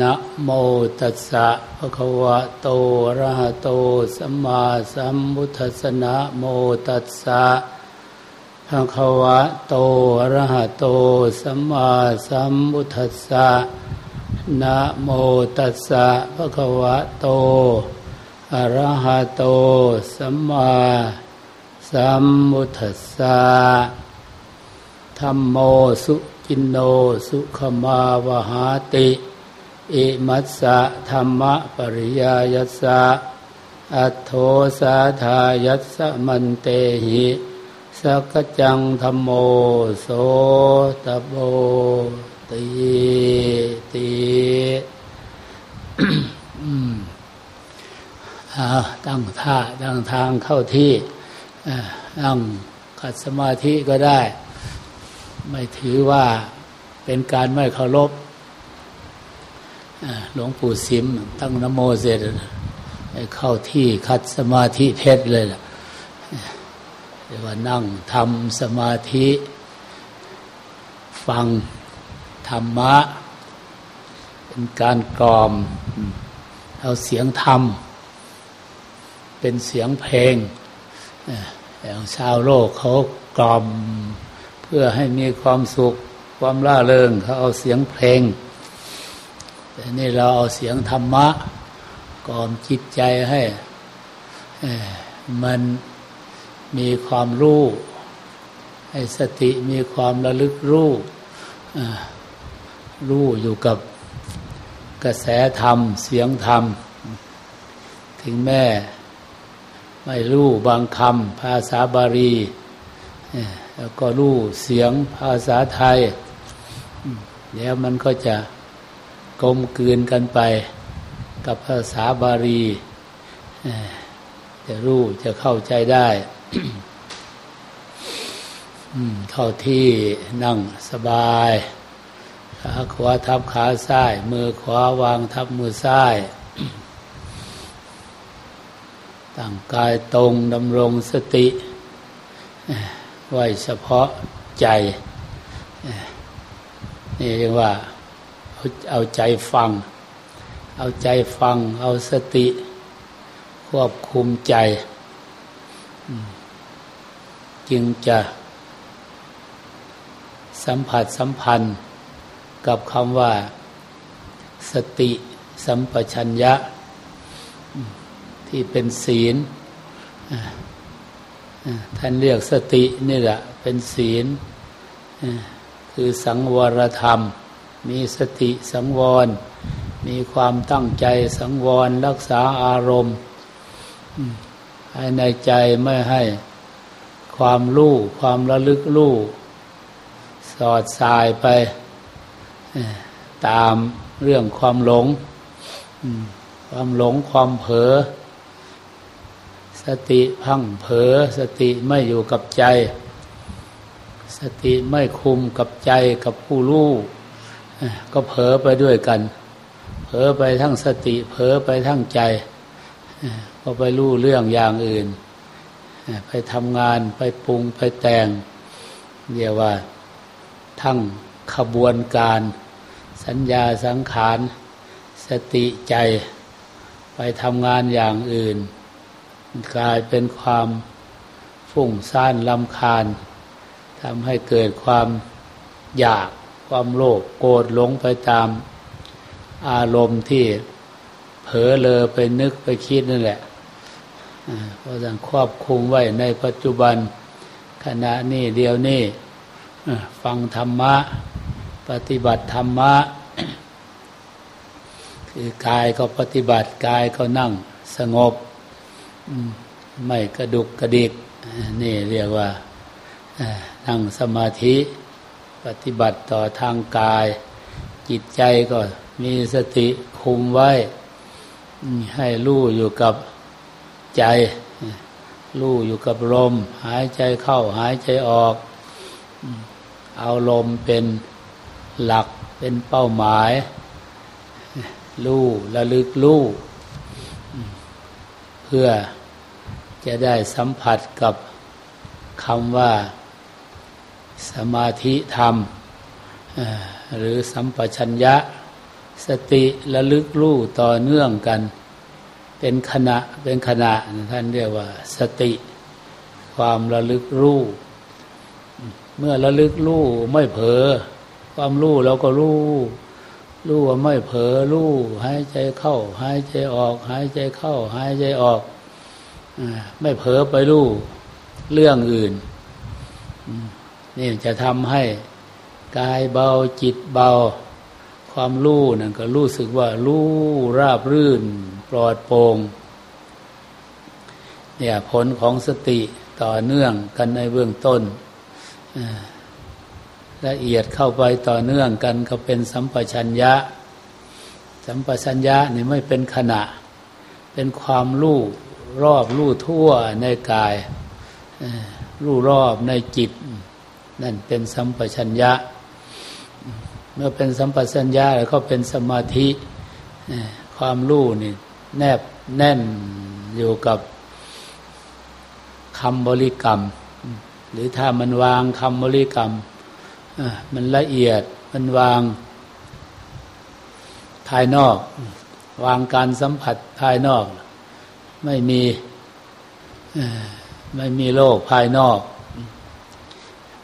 นะโมตัสสะภะคะวะโตอะระหะโตสัมมาสัมพุทธัสสะนะโมตัสสะภะคะวะโตอะระหะโตสัมมาสัมพุทธัสสะนะโมตัสสะภะคะวะโตอะระหะโตสัมมาสัมพุทธัสสะธรรมโมสุจินโนสุขมาวหาติ อิมัสสะธรรมปริยายัสสะอัตโทสาธายัสสะมันเตหิสักจังธรรมโมโสตโบตีตีตั้งท่าตั้งทางเข้าที่นั่งขัดสมาธิก็ได้ ไม่ถือว่าเป็นการไม่เคารพ หลวงปู่สิมตั้งนโมเสร็จเข้าที่คัดสมาธิเพชรเลยล่ะเรียกว่านั่งทำสมาธิ ฟังธรรมะ เป็นการกล่อม เอาเสียงธรรม เป็นเสียงเพลงอย่างชาวโลกเขากล่อม เพื่อให้มีความสุขความล่าเริงเขาเอาเสียงเพลง แต่นี่เราเอาเสียงธรรมะกล่อมจิตใจให้มันมีความรู้ให้สติมีความระลึกรู้รู้อยู่กับกระแสธรรม เสียงธรรม ถึงแม่ไม่รู้บางคำภาษาบาลีแล้วก็รู้เสียงภาษาไทย แล้วมันก็จะ กลมกลืนกันไปกับภาษาบาลีจะรู้จะเข้าใจได้เข้าที่นั่งสบายขาขวาทับขาซ้าย มือขวาวางทับมือซ้ายตั้งกายตรงดำรงสติไว้เฉพาะใจ นี่เรียกว่า เอาใจฟัง เอาใจฟัง เอาสติ ควบคุมใจ จึงจะสัมผัสสัมพันธ์กับคำว่า สติสัมปชัญญะ ที่เป็นศีลท่านเรียกสตินี่แหละเป็นศีลคือสังวรธรรม มีสติสังวร มีความตั้งใจสังวรรักษาอารมณ์ภายในใจไม่ให้ความรู้ความระลึกรู้สอดสายไปตามเรื่องความหลง ความหลงความเผลอสติพังเผลอสติไม่อยู่กับใจ สติไม่คุมกับใจกับผู้รู้ ก็เผลอไปด้วยกัน เผลอไปทั้งสติ เผลอไปทั้งใจก็ไปรู้เรื่องอย่างอื่น ไปทำงานไปปรุงไปแต่งเรียกว่าทั้งขบวนการ สัญญาสังขารสติใจ ไปทำงานอย่างอื่น กลายเป็นความฟุ้งซ่านลำคาญทำให้เกิดความอยาก ความโลภโกรธหลงไปตามอารมณ์ที่เผลอเลอไปนึกไปคิดนั่นแหละเพราะฉะนั้นควบคุมไว้ในปัจจุบันขณะนี้เดียวนี้ฟังธรรมะ ปฏิบัติธรรมะ คือกายก็ปฏิบัติกายก็นั่งสงบ ไม่กระดุกกระดิก นี่เรียกว่านั่งสมาธิ ปฏิบัติต่อทางกาย จิตใจก็มีสติคุมไว้ ให้รู้อยู่กับใจ รู้อยู่กับลม หายใจเข้าหายใจออก เอาลมเป็นหลักเป็นเป้าหมาย รู้ระลึกรู้เพื่อจะได้สัมผัสกับคำว่า สมาธิธรรม หรือสัมปชัญญะ สติระลึกรู้ต่อเนื่องกัน เป็นขณะเป็นขณะท่านเรียกว่าสติ ความระลึกรู้เมื่อระลึกรู้ไม่เผลอความรู้เราก็รู้รู้ว่าไม่เผลอรู้หายใจเข้า หายใจออก หายใจเข้า หายใจออกไม่เผลอไปรู้เรื่องอื่น นี่จะทำให้กายเบาจิตเบา ความรู้นั่นก็รู้สึกว่ารู้ราบรื่น ปลอดโปร่งเนี่ยผลของสติต่อเนื่องกันในเบื้องต้นละเอียดเข้าไปต่อเนื่องกันก็เป็นสัมปชัญญะ สัมปชัญญะนี่ไม่เป็นขณะ เป็นความรู้รอบรู้ทั่วในกายรู้รอบในจิต นั่นเป็นสัมปชัญญะ เมื่อเป็นสัมปชัญญะแล้วก็เป็นสมาธิความรู้นี่แนบแน่นอยู่กับคำบริกรรม หรือถ้ามันวางคำบริกรรมมันละเอียดมันวางภายนอก วางการสัมผัสภายนอก ไม่มีไม่มีโลกภายนอก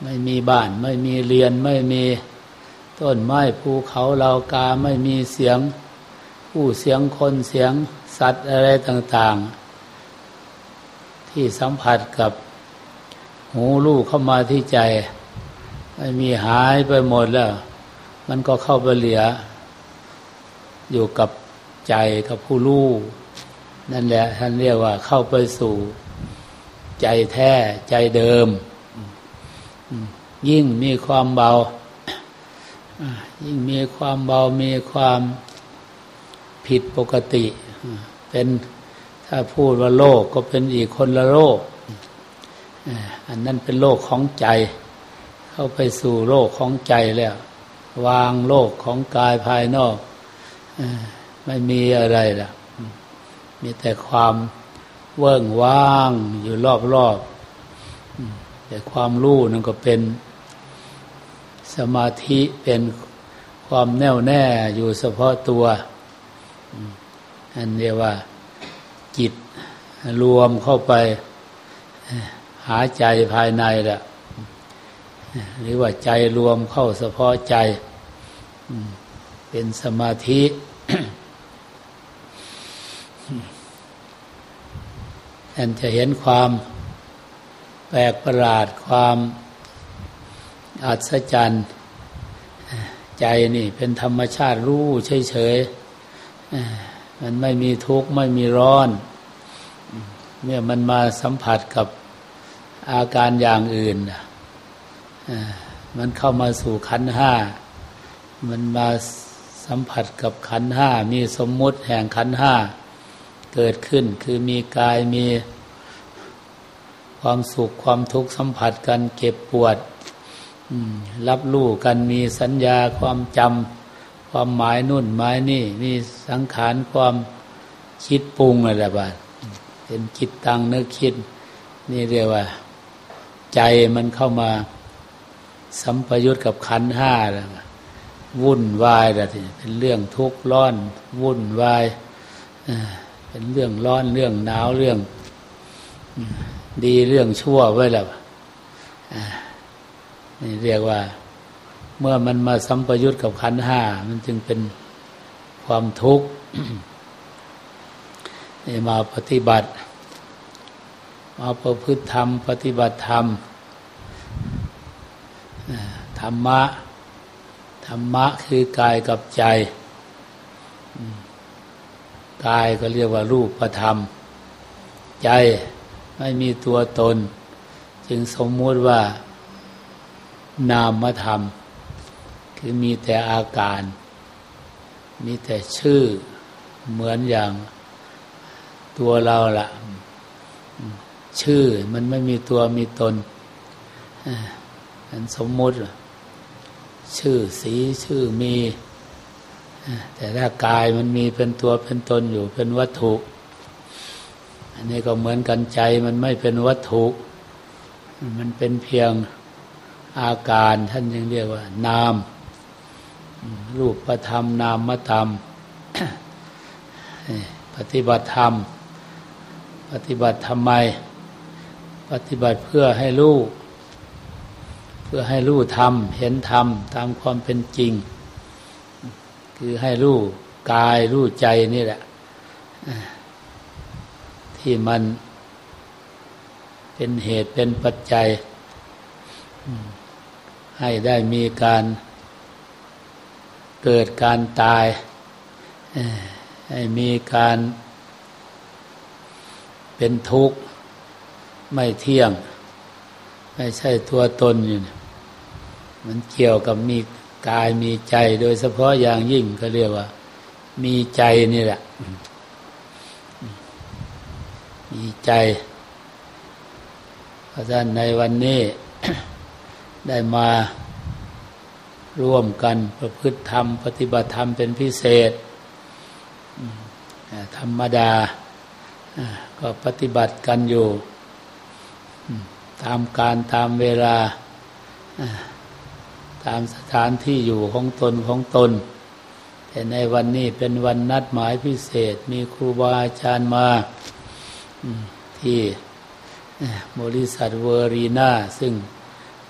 ไม่มีบ้าน ไม่มีเรียนไม่มีต้นไม้ภูเขาเลากาไม่มีเสียง ผู้เสียงคนเสียงสัตว์อะไรต่าง ๆ ที่สัมผัสกับหูลูกเข้ามาที่ใจ ไม่มีหายไปหมดแล้ว มันก็เข้าไปเหลือ อยู่กับใจกับผู้รู้นั่นแหละท่านเรียกว่าเข้าไปสู่ใจแท้ใจเดิม ยิ่งมีความเบา ยิ่งมีความเบา มีความผิดปกติ เป็นถ้าพูดว่าโลกก็เป็นอีกคนละโลก อันนั้นเป็นโลกของใจ เข้าไปสู่โลกของใจแล้ว วางโลกของกายภายนอก ไม่มีอะไรละมีแต่ความเวิ้งว่างอยู่รอบๆแต่ความรู้นั่นก็เป็น สมาธิเป็นความแน่วแน่อยู่เฉพาะตัว อันเรียกว่าจิตรวมเข้าไปหาใจภายในแหละหรือว่าใจรวมเข้าเฉพาะใจ เป็นสมาธิ อันจะเห็นความแปลกประหลาดความ อัศจรรย์ใจนี่เป็นธรรมชาติรู้เฉยๆมันไม่มีทุกข์ไม่มีร้อนเมื่อมันมาสัมผัสกับอาการอย่างอื่นมันเข้ามาสู่ขันห้า มันมาสัมผัสกับขันห้า มีสมมุติแห่งขันห้าเกิดขึ้น คือมีกายมีความสุขความทุกข์สัมผัสกันเก็บปวด รับรู้กันมีสัญญาความจำความหมายนุ่นหมายนี่ มีสังขารความคิดปรุงอะไรบ้างเป็นคิดตังนึกคิด นี่เรียกว่า ใจมันเข้ามา สัมปยุตกับขันห้าแล้ววุ่นวายแล้วเป็นเรื่องทุกข์ร้อน วุ่นวายเป็นเรื่องร้อนเรื่องหนาวเรื่อง ดีเรื่องชั่วไว้แล้ว นี่เรียกว่า เมื่อมันมาสัมปยุตกับขันห้ามันจึงเป็นความทุกข์นี่มาปฏิบัติ มาประพฤติธรรม ปฏิบัติธรรมธรรมะ ธรรมะคือกายกับใจกายก็เรียกว่ารูปประธรรม ใจไม่มีตัวตน จึงสมมติว่า นามธรรม คือมีแต่อาการ มีแต่ชื่อเหมือนอย่างตัวเราละ่ะ ชื่อมันไม่มีตัวมีตนอันสมมุติ ชื่อสีชื่อมี แต่ถ้ากายมันมีเป็นตัวเป็นตนอยู่เป็นวัตถุ อันนี้ก็เหมือนกันใจมันไม่เป็นวัตถุ มันเป็นเพียง อาการท่านยังเรียกว่า นาม รูปประธรรม นามธรรม ปฏิบัติธรรม ปฏิบัติทำไม ปฏิบัติเพื่อให้รู้ เพื่อให้รู้ธรรม เห็นธรรม ตามความเป็นจริง คือให้รู้กายรู้ใจนี่แหละ ที่มันเป็นเหตุเป็นปัจจัย ให้ได้มีการเกิดการตาย ให้มีการเป็นทุกข์ ไม่เที่ยง ไม่ใช่ตัวตนอยู่มันเกี่ยวกับมีกายมีใจโดยเฉพาะอย่างยิ่งก็เรียกว่า มีใจนี่แหละ มีใจ เพราะฉะนั้นในวันนี้ ได้มาร่วมกันประพฤติธรรม ปฏิบัติธรรมเป็นพิเศษ ธรรมดาก็ปฏิบัติกันอยู่ ตามการตามเวลา ตามสถานที่อยู่ของตนของตน แต่ในวันนี้เป็นวันนัดหมายพิเศษ มีครูบาอาจารย์มาที่บริษัทเวอรีนาซึ่ง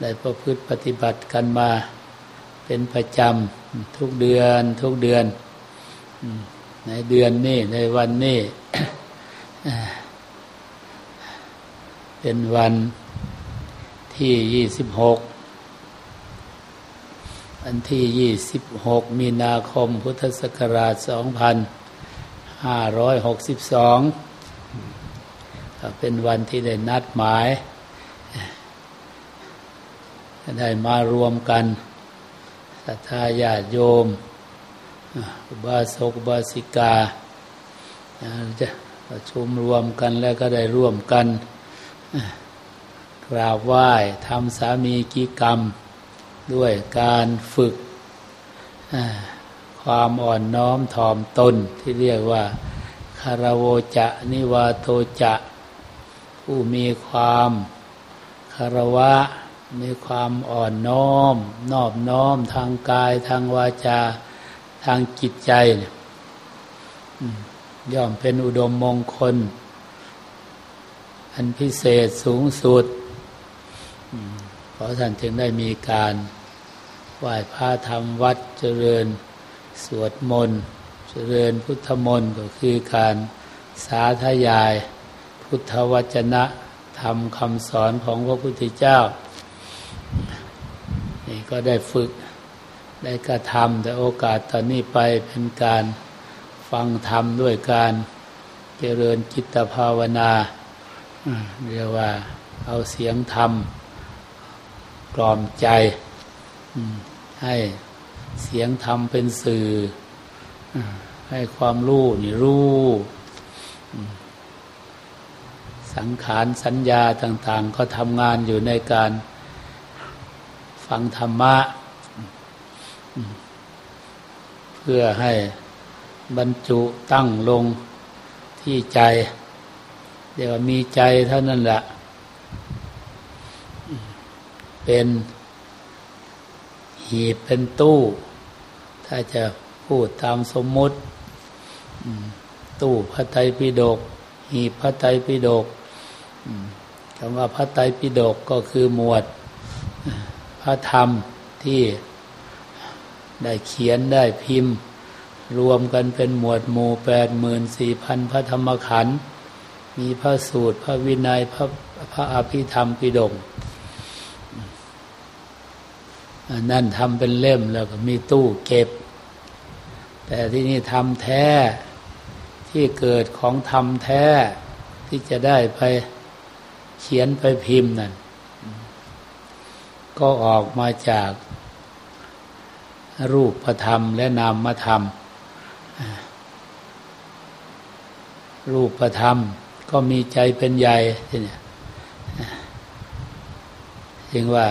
ได้ประพฤติปฏิบัติกันมาเป็นประจำทุกเดือนทุกเดือน ในเดือนนี้ ในวันนี้ เป็นวันที่ยี่สิบหกวันที่ยี่สิบหกมีนาคมพุทธศักราชสองพันห้าร้อยหกสิบสองเป็นวันที่ได้นัดหมาย ได้มารวมกันศรัทธาญาติโยมอุบาสกอุบาสิกาจะประชุมรวมกันแล้วก็ได้ร่วมกันกราบไหว้ทำสามีกิกรรม ด้วยการฝึกความอ่อนน้อมถ่อมตนที่เรียกว่าคารโวจะนิวาโตจะ ผู้มีความคารวะ มีความอ่อนน้อม นอบน้อมทางกายทางวาจาทางจิตใจย่อมเป็นอุดมมงคล อันพิเศษสูงสุด เพราะท่านจึงได้มีการไหว้พระธรรมวัดเจริญสวดมนต์ เจริญพุทธมนต์ก็คือการสาธยาย พุทธวจนะธรรมคำสอนของพระพุทธเจ้า นี่ก็ได้ฝึกได้กระทำแต่โอกาสตอนนี้ไปเป็นการฟังธรรมด้วยการเจริญจิตภาวนาเรียกว่าเอาเสียงธรรมกล่อมใจให้เสียงธรรมเป็นสื่อให้ความรู้นี่รู้สังขารสัญญาต่าง ๆ ก็ทำงานอยู่ในการ ฟังธรรมะ เพื่อให้บรรจุตั้งลงที่ใจ เดี๋ยวมีใจเท่านั้นแหละ เป็นหีบเป็นตู้ ถ้าจะพูดตามสมมุติ ตู้พระไตรปิฎกหีบพระไตรปิฎกคำว่าพระไตรปิฎกก็คือหมวด พระธรรมที่ได้เขียนได้พิมพ์ รวมกันเป็นหมวดหมู่แปดหมื่นสี่พันพระธรรมขันธ์มีพระสูตร พระวินัยพระพระอภิธรรมปิฎกนั่นทำเป็นเล่มแล้วก็มีตู้เก็บ แต่ที่นี่ทำแท้ที่เกิดของทำแท้ที่จะได้ไปเขียนไปพิมพ์นั่น ก็ออกมาจากรูปธรรมและนามธรรม รูปธรรมก็มีใจเป็นใหญ่ทีนี้จึงว่า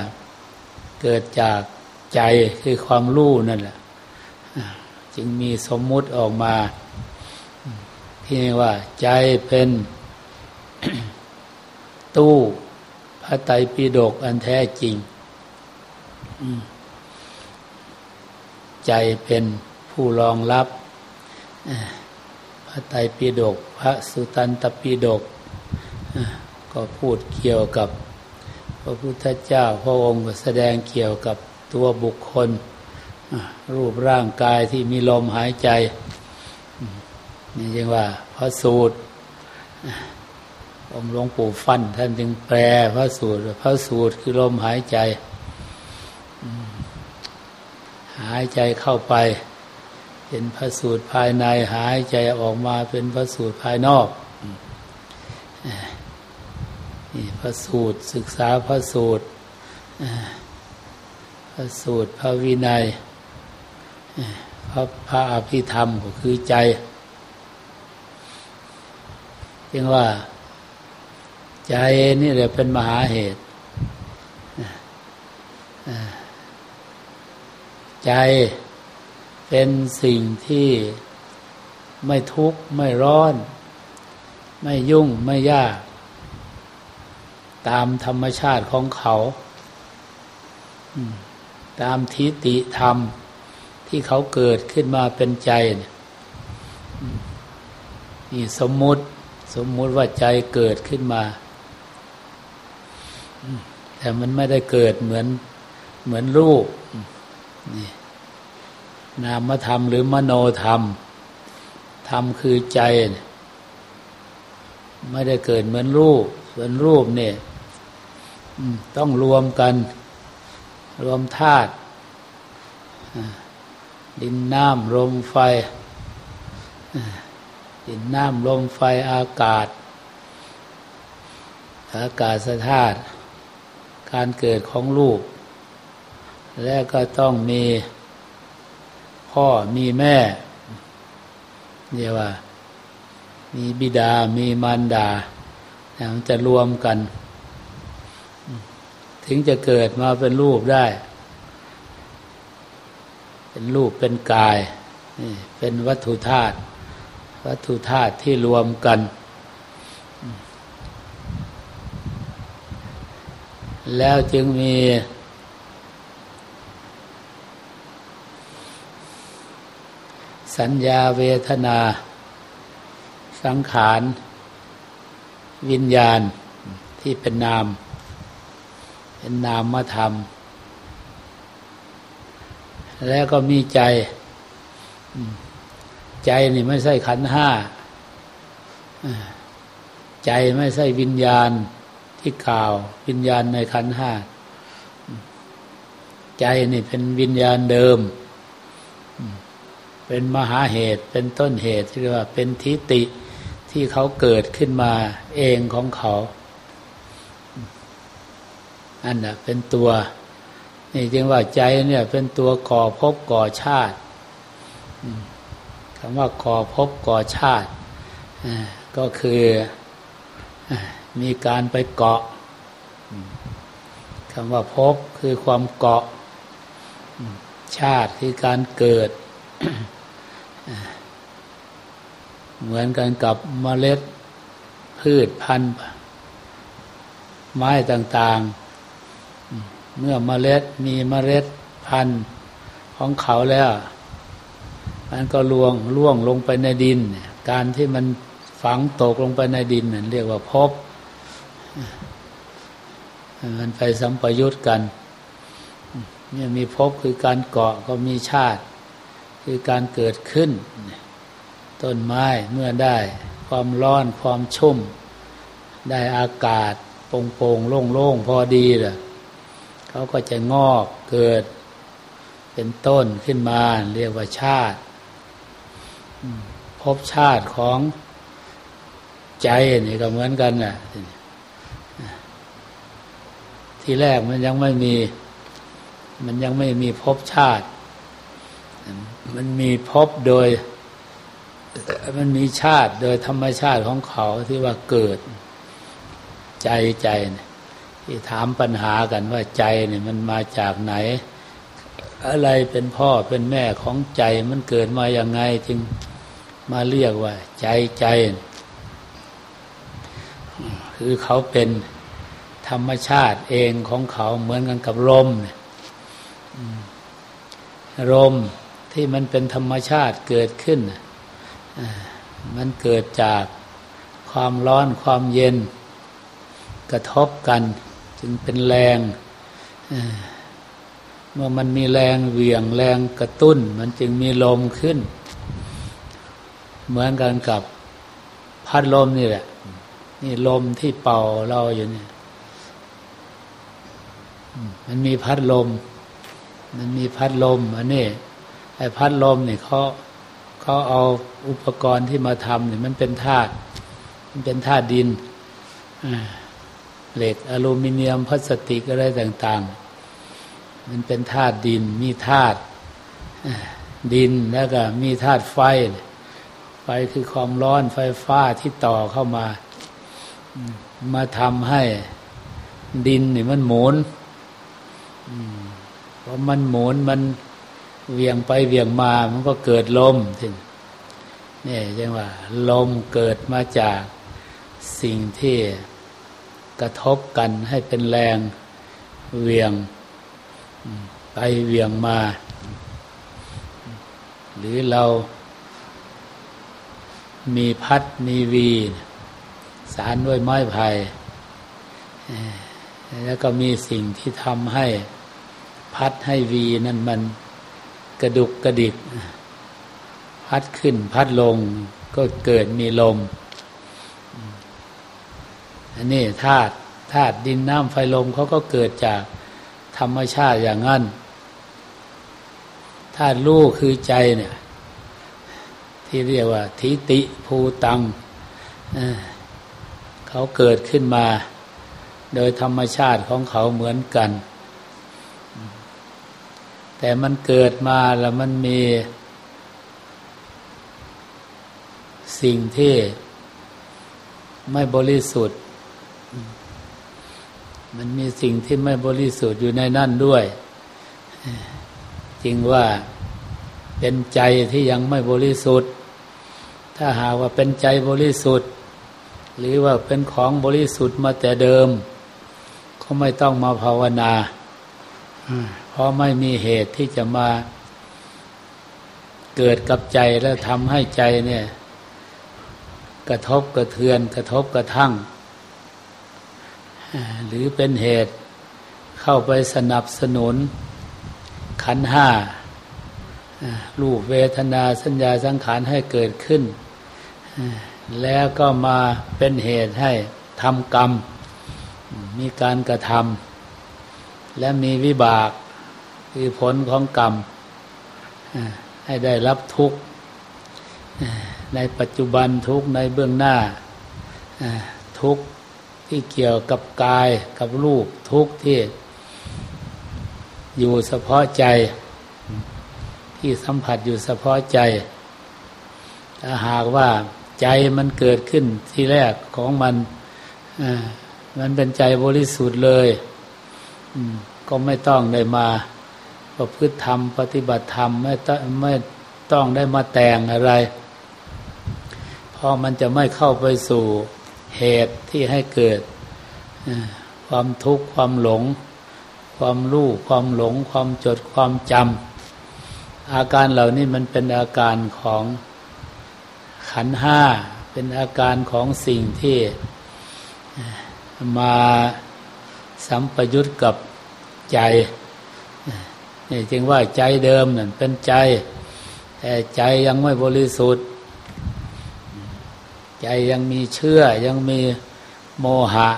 เกิดจากใจคือความรู้นั่นแหละจึงมีสมมุติออกมา ที่นี่ว่า ใจเป็น ตู้พระไตรปิฎกอันแท้จริง ใจเป็นผู้รองรับพระไตรปิฎกพระสุตันตปิฎกก็พูดเกี่ยวกับ พระพุทธเจ้าพระองค์แสดงเกี่ยวกับตัวบุคคล รูปร่างกายที่มีลมหายใจ นี่จึงว่าพระสูตรองหลวงปู่ฟันท่านจึงแปลพระสูตร พระสูตรคือลมหายใจ หายใจเข้าไป เป็นพระสูตรภายในหายใจออกมาเป็นพระสูตรภายนอกนี่พระสูตรศึกษาพระสูตรพระสูตรพระวินัยพระพระอภิธรรมก็คือใจเรียกว่าใจนี่แหละเป็นมหาเหตุ ใจเป็นสิ่งที่ไม่ทุกข์ไม่ร้อน ไม่ยุ่งไม่ยาก ตามธรรมชาติของเขา ตามทิฏฐิธรรมที่เขาเกิดขึ้นมาเป็นใจนี่สมมุติสมมุติว่าใจเกิดขึ้นมา แต่มันไม่ได้เกิดเหมือนเหมือนรูป นี่นามธรรมหรือมโนธรรม ธรรมคือใจ ไม่ได้เกิดเหมือนรูปส่วนรูปเนี่ยต้องรวมกัน รวมธาตุดินน้ำลมไฟ ดินน้ำลมไฟอากาศ อากาศธาตุการเกิดของรูป และก็ต้องมีพ่อมีแม่เรียกว่า มีบิดา มีมารดามันจะรวมกัน ถึงจะเกิดมาเป็นรูปได้ เป็นรูปเป็นกายนี่เป็นวัตถุธาตุวัตถุธาตุที่รวมกัน แล้วจึงมี สัญญาเวทนา สังขาร วิญญาณที่เป็นนาม เป็นนามธรรม แล้วก็มีใจ ใจนี่ไม่ใช่ขันห้า ใจไม่ใช่วิญญาณที่กล่าว วิญญาณในขันห้า ใจนี่เป็นวิญญาณเดิม เป็นมหาเหตุ เป็นต้นเหตุที่เรียกว่าเป็นทิฏฐิที่เขาเกิดขึ้นมาเองของเขาอันน่ะเป็นตัว นี่จึงว่าใจเนี่ยเป็นตัวก่อภพก่อชาติคำว่าก่อภพก่อชาติก็คือมีการไปเกาะคำว่าภพคือความเกาะ ชาติคือการเกิด เหมือนกันกับเมล็ดพืชพันธุ์ ไม้ต่าง ๆ เมื่อเมล็ดมีเมล็ดพันธุ์ของเขาแล้ว มันก็ล่วงล่วงลงไปในดิน การที่มันฝังตกลงไปในดินนั่นเรียกว่าพบ มันไปสัมปยุตกันเนี่ยมีพบคือการเกาะก็มีชาติ คือการเกิดขึ้น ต้นไม้เมื่อได้ความร้อนความชุ่ม ได้อากาศโปร่งๆโล่งๆพอดีเลยเขาก็จะงอกเกิด เป็นต้นขึ้นมา เรียกว่าชาติพบชาติของใจนี่ก็เหมือนกันน่ะที่แรกมันยังไม่มี มันยังไม่มีพบชาติ มันมีพบโดย มันมีชาติโดยธรรมชาติของเขาที่ว่าเกิดใจใจเนี่ยที่ถามปัญหากันว่าใจเนี่ยมันมาจากไหน อะไรเป็นพ่อเป็นแม่ของใจมันเกิดมาอย่างไงจึงมาเรียกว่า ใจใจ คือเขาเป็นธรรมชาติเองของเขาเหมือนกันกับลมลม ที่มันเป็นธรรมชาติเกิดขึ้น มันเกิดจากความร้อนความเย็น กระทบกัน จึงเป็นแรง เมื่อมันมีแรงเหวี่ยงแรงกระตุ้น มันจึงมีลมขึ้น เหมือนกันกับพัดลมนี่แหละ นี่ลมที่เป่าเราอยู่เนี่ยมันมีพัดลม มันมีพัดลมอันนี้ อ้พัดลมเนี่ยเขาเขาเอาอุปกรณ์ที่มาทำเนี่ยมันเป็นธาตุมันเป็นธาตุดินเหล็กอลูมิเนียมพลาสติกอะไรต่าง ๆ มันเป็นธาตุดิน มีธาตุดินแล้วก็มีธาตุไฟ ไฟคือความร้อนไฟฟ้าที่ต่อเข้ามา มาทำให้ดินนี่มันหมุนพอมันหมุนมัน เวียงไปเวียงมามันก็เกิดลมทีนี่จังว่า ลมเกิดมาจากสิ่งที่กระทบกันให้เป็นแรงเวียงไปเวียงมา หรือเรามีพัดมีวี สารด้วยไม้ไผ่แล้วก็มีสิ่งที่ทำให้พัดให้วีนั่นมัน กระดุกกระดิก พัดขึ้นพัดลงก็เกิดมีลม อันนี้ธาตุธาตุดินน้ำไฟลมเขาก็เกิดจากธรรมชาติอย่างนั้นธาตุรู้คือใจเนี่ย ที่เรียกว่าทิติภูตังเขาเกิดขึ้นมา โดยธรรมชาติของเขาเหมือนกัน แต่มันเกิดมาแล้วมันมี สิ่งที่ไม่บริสุทธิ์ มันมีสิ่งที่ไม่บริสุทธิ์อยู่ในนั่นด้วย จริงว่าเป็นใจที่ยังไม่บริสุทธิ์ ถ้าหากว่าเป็นใจบริสุทธิ์ หรือว่าเป็นของบริสุทธิ์มาแต่เดิม ก็ไม่ต้องมาภาวนา เพราะไม่มีเหตุที่จะมาเกิดกับใจแล้วทำให้ใจเนี่ย กระทบกระเทือน กระทบกระทั่ง หรือเป็นเหตุเข้าไปสนับสนุน ขันห้ารูปเวทนาสัญญาสังขารให้เกิดขึ้น แล้วก็มาเป็นเหตุให้ทำกรรม มีการกระทำและมีวิบาก คือผลของกรรมให้ได้รับทุกข์ในปัจจุบันทุกข์ในเบื้องหน้าทุกข์ที่เกี่ยวกับกายกับรูปทุกข์ที่อยู่เฉพาะใจ ที่สัมผัสอยู่เฉพาะใจถ้าหากว่าใจมันเกิดขึ้นที่แรกของมันมันเป็นใจบริสุทธิ์เลยก็ไม่ต้องได้มา ประพฤติธรรม ปฏิบัติธรรมไม่ต้องไม่ต้องได้มาแต่งอะไรเพราะมันจะไม่เข้าไปสู่เหตุที่ให้เกิดความทุกข์ความหลง ความรู้ความหลง ความจดความจำอาการเหล่านี้มันเป็นอาการของขันห้าเป็นอาการของสิ่งที่มาสัมปยุตกับใจ นี่จึงว่าใจเดิมนั่นเป็นใจ แต่ใจยังไม่บริสุทธิ์ ใจยังมีเชื่อยังมีโมหะ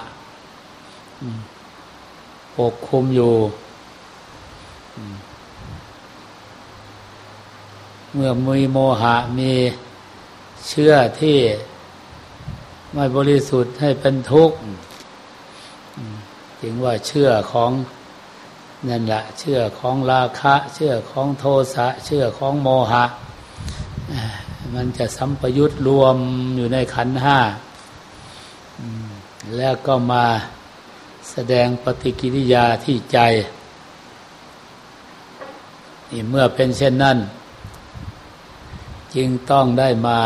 ปกคุมอยู่ เมื่อมีโมหะมีเชื่อที่ไม่บริสุทธิ์ให้เป็นทุกข์ จึงว่าเชื่อของ นั่นแหละเชื่อของราคะ เชื่อของโทสะ เชื่อของโมหะ มันจะสัมปยุตรวมอยู่ในขันห้าแล้วก็มาแสดงปฏิกิริยาที่ใจนี่เมื่อเป็นเช่นนั้น จึงต้องได้มา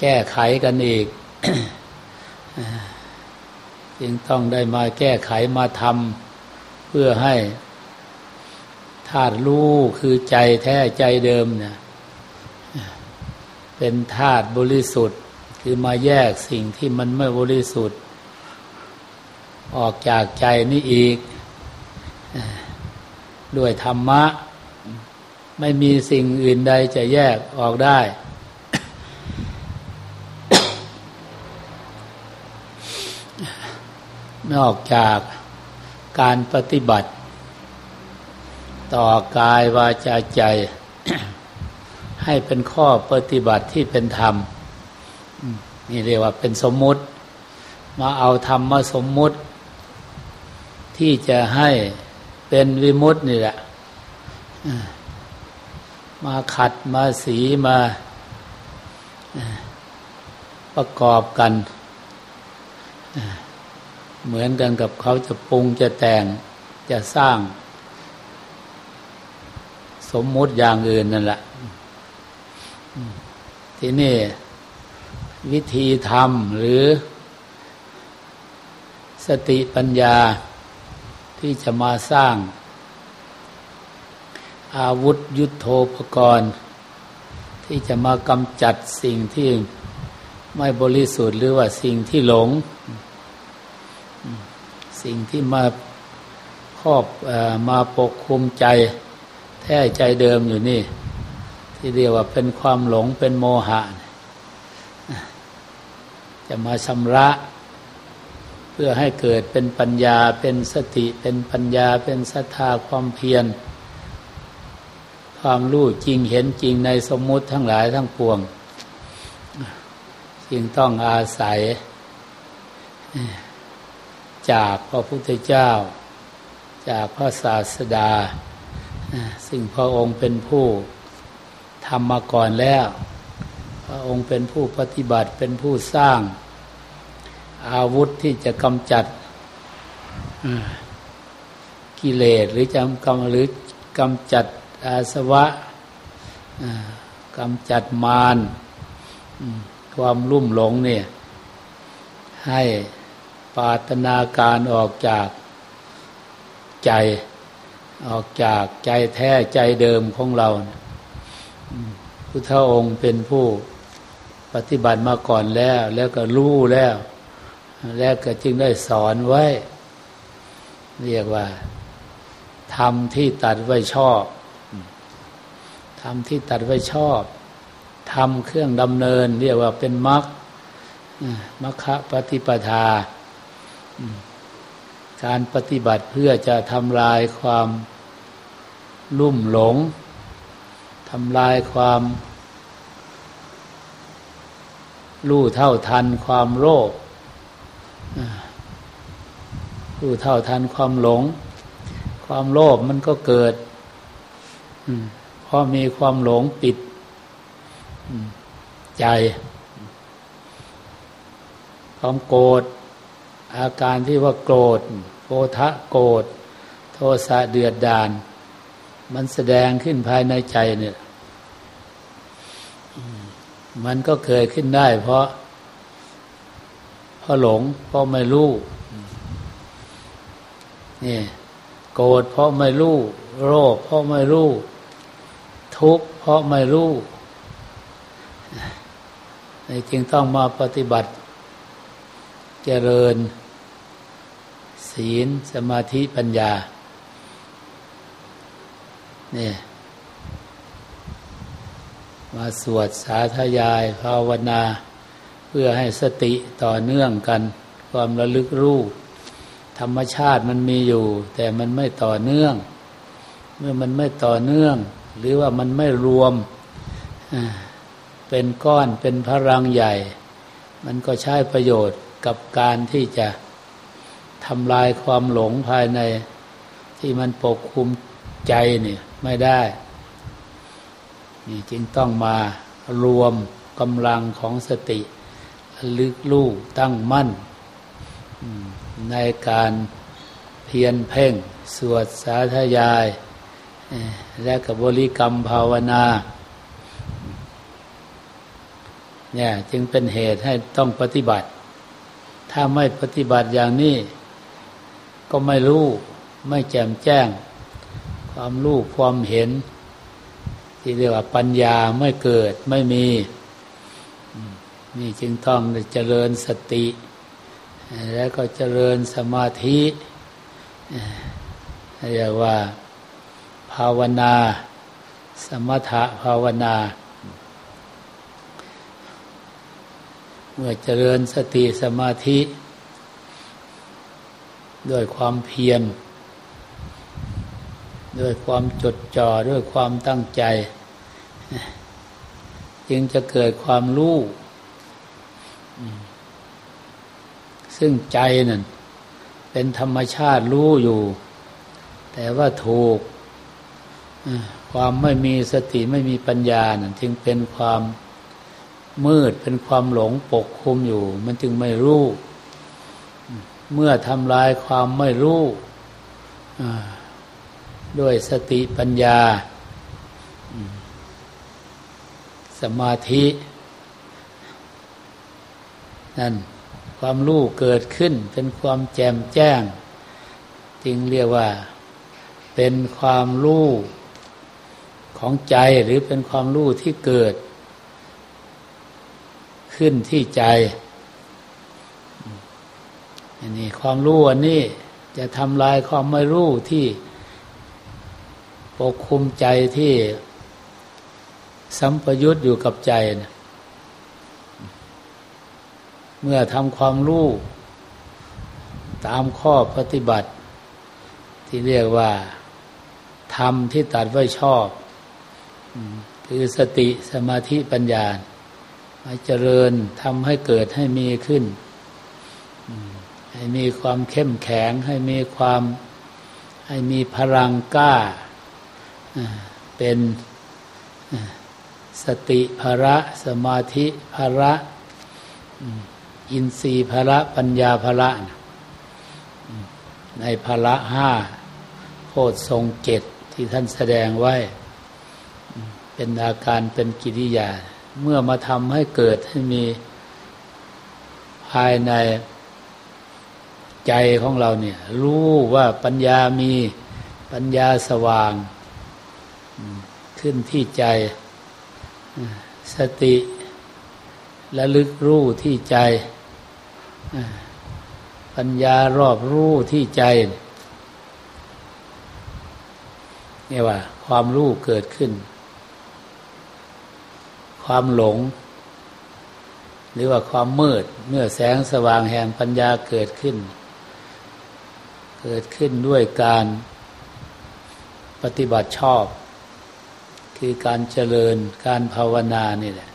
แก้ไขกันอีก จึงต้องได้มาแก้ไขมาทำ เพื่อให้ธาตุรู้คือใจแท้ใจเดิมเนี่ยเป็นธาตุบริสุทธิ์ คือมาแยกสิ่งที่มันไม่บริสุทธิ์ ออกจากใจนี่อีก ด้วยธรรมะ ไม่มีสิ่งอื่นใดจะแยกออกได้นอกจาก การปฏิบัติ ต่อกายวาจาใจ ให้เป็นข้อปฏิบัติที่เป็นธรรม นี่เรียกว่าเป็นสมมุติ มาเอาธรรมมาสมมุติ ที่จะให้เป็นวิมุตตินี่แหละ มาขัดมาสีมาประกอบกัน เหมือนกันกับเขาจะปรุงจะแต่งจะสร้าง สมมุติอย่างอื่นนั่นแหละ ทีนี่วิธีทำหรือ สติปัญญาที่จะมาสร้าง อาวุธยุทโธปกรณ์ ที่จะมากำจัดสิ่งที่ไม่บริสุทธิ์หรือว่าสิ่งที่หลง สิ่งที่มาครอบอมาปกคุมใจ แท้ใจเดิมอยู่นี่ ที่เรียกว่าเป็นความหลงเป็นโมหะ จะมาชำระ เพื่อให้เกิดเป็นปัญญาเป็นสติเป็นปัญญาเป็นศรัทธาความเพียร ความรู้จริงเห็นจริงในสมมุติทั้งหลายทั้งปวงจึงต้องอาศัย จากพระพุทธเจ้า จากพระศาสดา ซึ่งพระองค์เป็นผู้ทำมาก่อนแล้ว พระองค์เป็นผู้ปฏิบัติเป็นผู้สร้าง อาวุธที่จะกำจัดกิเลสหรือจำกำหรือกำจัดอาสวะกำจัดมารความรุ่มหลงเนี่ยให้ ปาตนาการออกจากใจออกจากใจแท้ใจเดิมของเราพุทธองค์เป็นผู้ปฏิบัติมาก่อนแล้ว แล้วก็รู้แล้ว แล้วก็จึงได้สอนไว้ เรียกว่าทำที่ตัดไว้ชอบทำที่ตัดไว้ชอบทำเครื่องดำเนิน เรียกว่าเป็นมรรคมรรคปฏิปทา การปฏิบัติเพื่อจะทำลายความลุ่มหลงทำลายความรู้เท่าทันความโลภรู้เท่าทันความหลง ความโลภมันก็เกิดเพราะมีความหลงปิดใจ ความโกรธ อาการที่ว่าโกรธโกทะโกรธโทสะเดือดดาน มันแสดงขึ้นภายในใจเนี่ยมันก็เคยขึ้นได้ เพราะเพราะหลง เพราะไม่รู้นี่โกรธเพราะไม่รู้โรคเพราะไม่รู้ทุกข์เพราะไม่รู้จึงต้องมาปฏิบัติ จริญ ศีลสมาธิปัญญาเนี่ยมาสวดสาธยายภาวนา เพื่อให้สติต่อเนื่องกัน ความระลึกรู้ธรรมชาติมันมีอยู่ แต่มันไม่ต่อเนื่อง เมื่อมันไม่ต่อเนื่อง หรือว่ามันไม่รวมเป็นก้อนเป็นพลังใหญ่ มันก็ใช้ประโยชน์ กับการที่จะทำลายความหลงภายในที่มันปกคุมใจเนี่ยไม่ได้นี่จึงต้องมารวมกำลังของสติลึกลู่ตั้งมั่น ในการเพียรเพ่ง สวดสาธยาย และกับบริกรรมภาวนาเนี่ยจึงเป็นเหตุให้ต้องปฏิบัติ ถ้าไม่ปฏิบัติอย่างนี้ ก็ไม่รู้ ไม่แจ่มแจ้ง ความรู้ความเห็น ที่เรียกว่าปัญญาไม่เกิดไม่มี นี่จึงต้องเจริญสติ แล้วก็เจริญสมาธิเรียกว่าภาวนา สมถะภาวนา มื่อเจริญสติสมาธิ ด้วยความเพียร ด้วยความจดจ่อ ด้วยความตั้งใจ จึงจะเกิดความรู้ ซึ่งใจนั่นเป็นธรรมชาติรู้อยู่ แต่ว่าถูก ความไม่มีสติไม่มีปัญญานั่นจึงเป็นความ มืดเป็นความหลงปกคลุมอยู่ มันจึงไม่รู้ เมื่อทำลายความไม่รู้ด้วยสติปัญญา สมาธิ นั่นความรู้เกิดขึ้นเป็นความแจ่มแจ้ง จึงเรียกว่า เป็นความรู้ของใจหรือเป็นความรู้ที่เกิด ขึ้นที่ใจ อันนี้ความรู้อันนี้จะทำลายความไม่รู้ที่ปกคุมใจที่สัมปยุตอยู่กับใจนะเมื่อทำความรู้ตามข้อปฏิบัติ ที่เรียกว่าธรรมที่ตัดไว้ชอบ คือสติสมาธิปัญญา มาเจริญทำให้เกิดให้มีขึ้น ให้มีความเข้มแข็ง ให้มีความให้มีพลังกล้า เป็นสติภระสมาธิภระอินทรีย์ภระปัญญาภระในภระห้าโพธทรงเจตที่ท่านแสดงไว้ เป็นอาการเป็นกิริยา เมื่อมาทำให้เกิดให้มีภายในใจของเราเนี่ย รู้ว่าปัญญามีปัญญาสว่าง ขึ้นที่ใจ สติและลึกรู้ที่ใจ ปัญญารอบรู้ที่ใจนี่ว่า ความรู้เกิดขึ้น ความหลง หรือว่าความมืด เมื่อแสงสว่างแห่งปัญญาเกิดขึ้น เกิดขึ้นด้วยการปฏิบัติชอบ คือการเจริญการภาวนานี่แหละ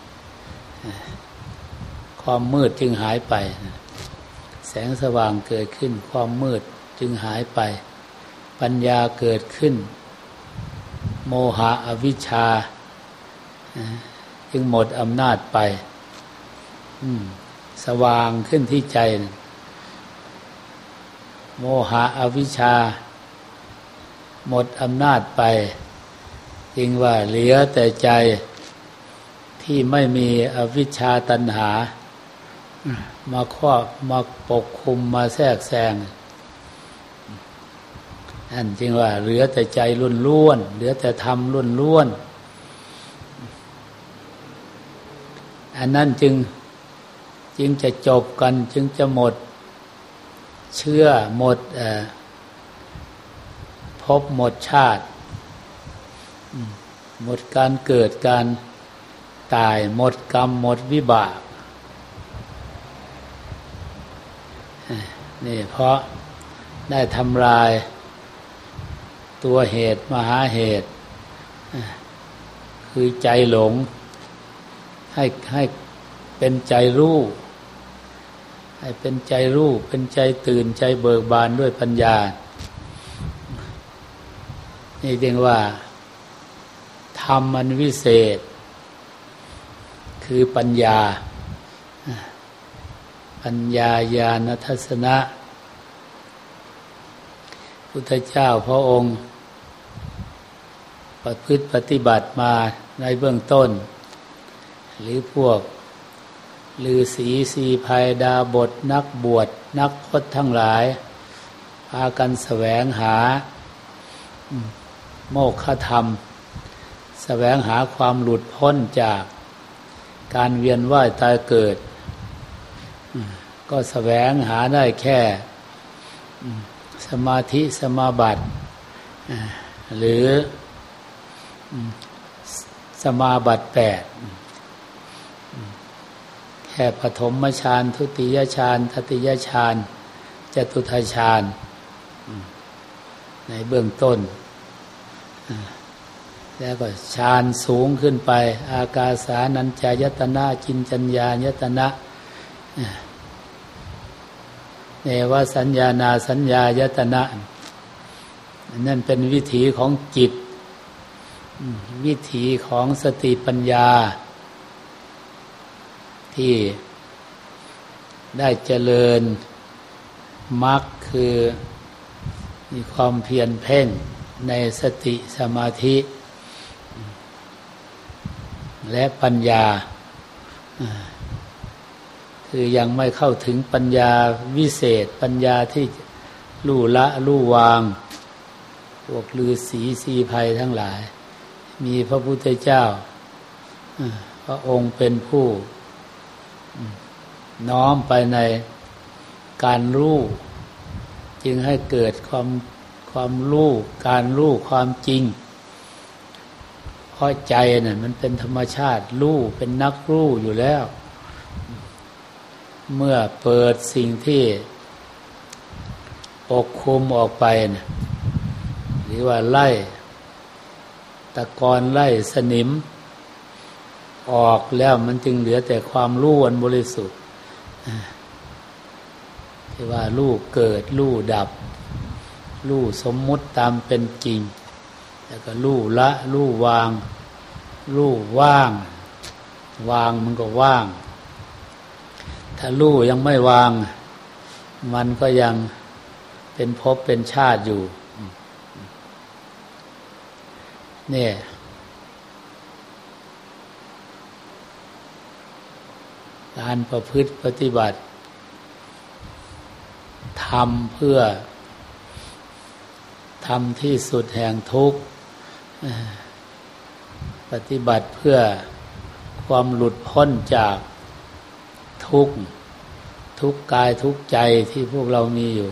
ความมืดจึงหายไป แสงสว่างเกิดขึ้น ความมืดจึงหายไป ปัญญาเกิดขึ้น โมหะอวิชชา จึงหมดอำนาจไปสว่างขึ้นที่ใจ โมหะอวิชชา หมดอำนาจไป จึงว่าเหลือแต่ใจที่ไม่มีอวิชชาตัณหา มาครอบมาปกคุมมาแทรกแซงนั่นจึงว่า เหลือแต่ใจล้วนล้วนเหลือแต่ธรรมล้วนล้วน อันนั้นจึงจึงจะจบกันจึงจะหมด เชื่อหมดพบหมดชาติ หมดการเกิดการตายหมดกรรมหมดวิบากนี่เพราะได้ทำลายตัวเหตุมหาเหตุ คือใจหลง ให้ให้เป็นใจรู้ให้เป็นใจรู้เป็นใจตื่นใจเบิกบานด้วยปัญญา นี่เรียกว่าธรรมันวิเศษ คือปัญญา ปัญญาญาณทัศนะ พุทธเจ้าพระองค์ ประพฤติปฏิบัติมาในเบื้องต้น หรือพวกลือศีสีภัยดาบทนักบวชนักพจน์ทั้งหลาย พากันแสวงหาโมกขธรรม แสวงหาความหลุดพ้นจากการเวียนว่ายตายเกิด ก็แสวงหาได้แค่สมาธิสมาบัติ หรือสมาบัติแปด แค่ปฐมฌานทุติยฌานทติยฌานจตุทฌานในเบื้องต้น แล้วก็ฌานสูงขึ้นไป อากาสานัญจายตนะจินจัญญายตนะเนวสัญญานาสัญญายตนะนั่นเป็นวิถีของจิต วิถีของสติปัญญา ที่ได้เจริญมรรคคือมีความเพียรเพ่งในสติสมาธิ และปัญญา คือยังไม่เข้าถึงปัญญาวิเศษปัญญาที่ลู่ละลู่วาง พวกลือสีสีภัยทั้งหลาย มีพระพุทธเจ้า พระองค์เป็นผู้ น้อมไปในการรู้ จึงให้เกิดความความรู้การรู้ความจริงเพราะใจน่ะมันเป็นธรรมชาติรู้เป็นนักรู้อยู่แล้ว เมื่อเปิดสิ่งที่ปกคุมออกไปนะหรือว่าไล่ ตะกอนไล่สนิม ออกแล้วมันจึงเหลือแต่ความรู้วันบริสุทธิ์ ที่ว่าลูกเกิดลูกดับ ลูกสมมุติตามเป็นจริง แล้วก็ลูกละลูกวาง ลูกว่าง วางมันก็ว่าง ถ้าลูกยังไม่วาง มันก็ยังเป็นภพเป็นชาติอยู่ เนี่ย การประพฤติปฏิบัติทำเพื่อทำที่สุดแห่งทุกข์ปฏิบัติเพื่อความหลุดพ้นจากทุกข์ทุกกายทุกใจที่พวกเรามีอยู่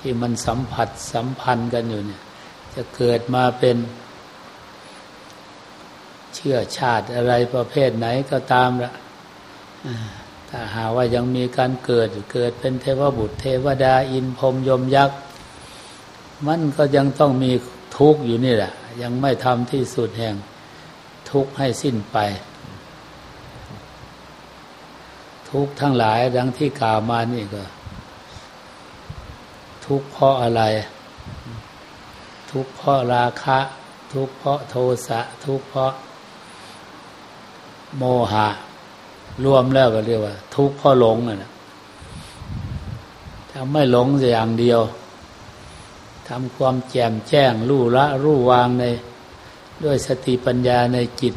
ที่มันสัมผัสสัมพันธ์กันอยู่เนี่ย จะเกิดมาเป็น เชื่อชาติอะไรประเภทไหนก็ตามละถ้าหาว่ายังมีการเกิดเกิดเป็นเทวบุตร เทวดาอินพรมยมยักษ์ มันก็ยังต้องมีทุกข์อยู่นี่แหละ ยังไม่ทำที่สุดแห่งทุกข์ให้สิ้นไป ทุกข์ทั้งหลายดังที่กล่าวมานี่ก็ ทุกข์เพราะอะไร ทุกข์เพราะราคะ ทุกข์เพราะโทสะ ทุกข์เพราะ โมหะ รวมแล้วก็เรียกว่า ทุกข์เพราะหลงนะถ้าไม่หลงอย่างเดียวทำความแจ่มแจ้ง รู้ละรู้วางในด้วยสติปัญญาในจิต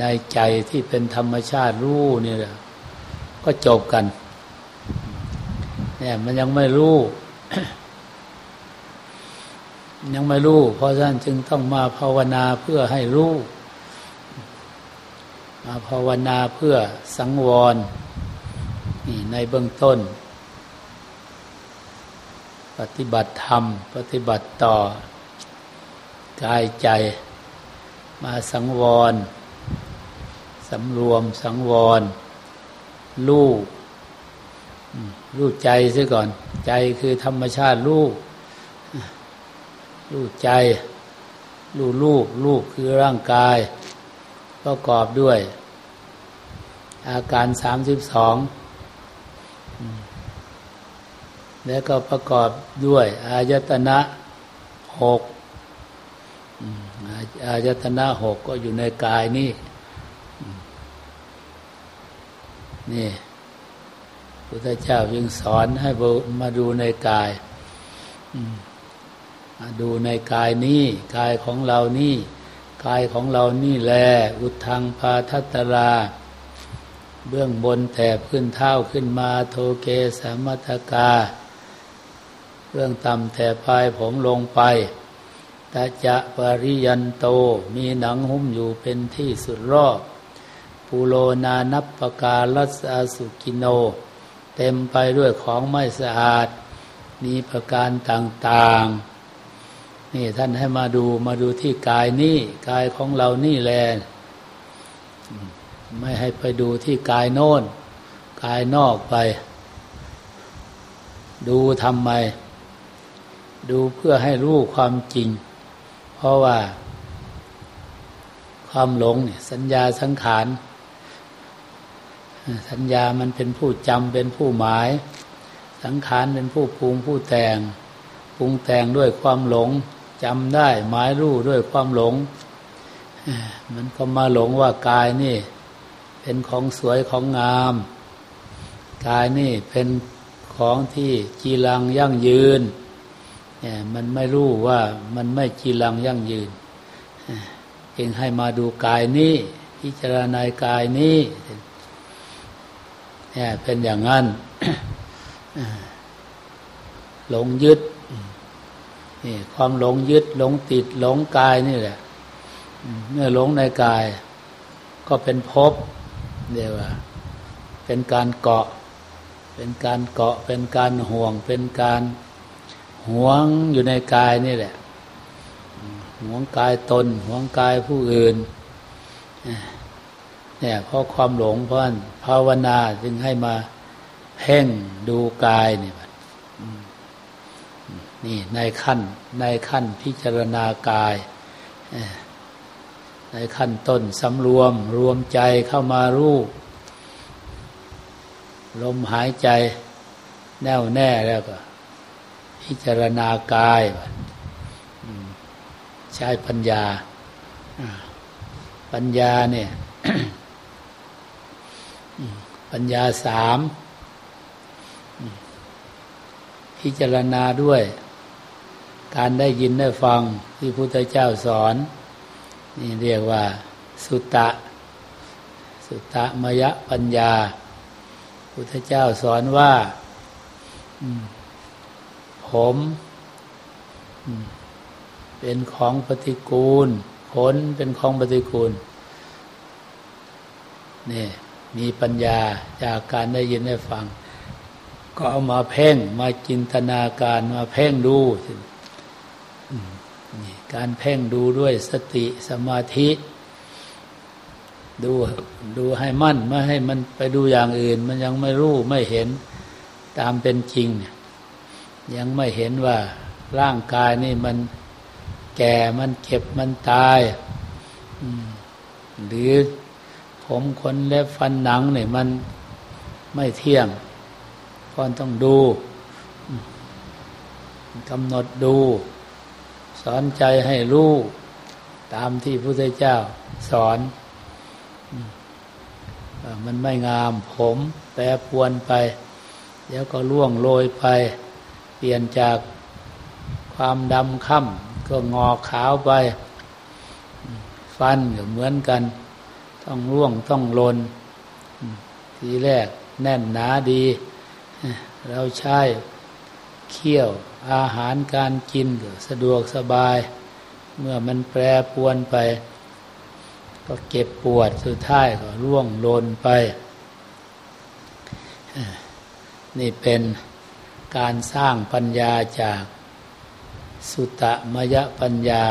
ในใจที่เป็นธรรมชาติรู้นี่แหละก็จบกัน เนี่ยมันยังไม่รู้ ยังไม่รู้ เพราะฉะนั้นจึงต้องมาภาวนาเพื่อให้รู้ ภาวนาเพื่อสังวรนี่ในเบื้องต้น ปฏิบัติธรรม ปฏิบัติต่อกายใจ มาสังวรสำรวมสังวร ลูกลูกใจซะก่อน ใจคือธรรมชาติลูกลูกใจลูกลูก ลูกคือร่างกาย ประกอบด้วย อาการสามสิบสองแล้วก็ประกอบด้วย อายตนะหกอายตนะหกก็อยู่ในกายนี่นี่พุทธเจ้ายังสอนให้มาดูในกายมาดูในกายนี้ กายของเรานี่ กายของเรานี่แล อุทังพาทัตรา เบื้องบนแต่พื้นเท้าขึ้นมาโทเกสามัตกาเรื่องต่ำแต่ปลายผมลงไปตาจะปริยันโตมีหนังหุ้มอยู่เป็นที่สุดรอบปูโลนานับปกาลัสอาสุกิโน เต็มไปด้วยของไม่สะอาด มีประการต่างๆ นี่ท่านให้มาดูมาดูที่กายนี่กายของเรานี่แหละไม่ให้ไปดูที่กายโน้นกายนอกไป ดูทำไม ดูเพื่อให้รู้ความจริง เพราะว่า ความหลงเนี่ยสัญญาสังขาร สัญญามันเป็นผู้จำเป็นผู้หมาย สังขารเป็นผู้ปรุงผู้แต่งปรุงแต่งด้วยความหลง จำได้หมายรู้ด้วยความหลง มันก็มาหลงว่ากายนี่ เป็นของสวยของงาม กายนี่เป็นของที่จีรังยั่งยืนเนี่ยมันไม่รู้ว่ามันไม่จีรังยั่งยืนเองให้มาดูกายนี้พิจารณากายนี้เนี่ยเป็นอย่างนั้นหลงยึด นี่ความหลงยึดหลงติดหลงกายนี่แหละเมื่อหลงในกาย ก็เป็นภพเดียวเป็นการเกาะ เป็นการเกาะ เป็นการห่วง เป็นการห่วงอยู่ในกายนี่แหละห่วงกายตนห่วงกายผู้อื่นเนี่ยเพราะความหลงเพราะภาวนาจึงให้มาเพ่งดูกายนี่ นี่ในขั้นในขั้นพิจารณากายในขั้นต้นสำรวมรวมใจเข้ามารู้ลมหายใจแน่วแน่แล้วก็ พิจารณากายใช้ปัญญา ปัญญาเนี่ย ปัญญาสาม พิจารณาด้วย การได้ยินได้ฟังที่พุทธเจ้าสอน นี่เรียกว่า สุตตะสุตตะมยะปัญญา พุทธเจ้าสอนว่าผมเป็นของปฏิกูลผลเป็นของปฏิกูลนี่มีปัญญาจากการได้ยินได้ฟัง ก็เอามาเพ่งมาจินตนาการมาเพ่งดู การเพ่งดูด้วยสติสมาธิ ดูดูให้มั่นไม่ให้มันไปดูอย่างอื่น มันยังไม่รู้ไม่เห็นตามเป็นจริง ยังไม่เห็นว่าร่างกายนี่มันแก่มันเก็บมันตายหรือผมขนเล็บฟันหนังเนี่ยมันไม่เที่ยงก่อนต้องดูกำหนดดู สอนใจให้รู้ตามที่พระพุทธเจ้าสอน มันไม่งามผมแปรปวนไป เดี๋ยวก็ล่วงโรยไป เปลี่ยนจากความดำค่ำก็งอขาวไป ฟันก็เหมือนกัน ต้องร่วงต้องลน ทีแรกแน่นหนาดี เราใช้เคี่ยว อาหารการกินสะดวกสบาย เมื่อมันแปรปวนไป ก็เก็บปวดสุดท้ายก็ร่วงโลนไป นี่เป็นการสร้างปัญญาจากสุตะมยปัญญา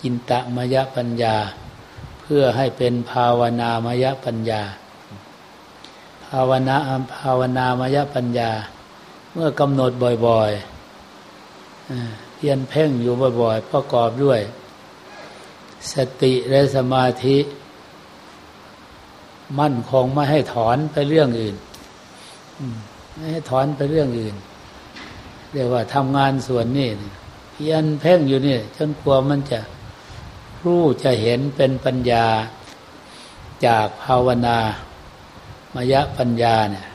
กินตะมยปัญญา เพื่อให้เป็นภาวนามยปัญญา ภาวนาภาวนามยปัญญา เมื่อกำหนดบ่อยๆ เพียนเพ่งอยู่บ่อยๆประกอบด้วย สติและสมาธิ มั่นคงไม่ให้ถอนไปเรื่องอื่นไม่ให้ถอนไปเรื่องอื่น เรียกว่าทำงานส่วนนี้เพียนเพ่งอยู่นี่จนกลัวมันจะรู้จะเห็นเป็นปัญญาจากภาวนามยปัญญาเนี่ย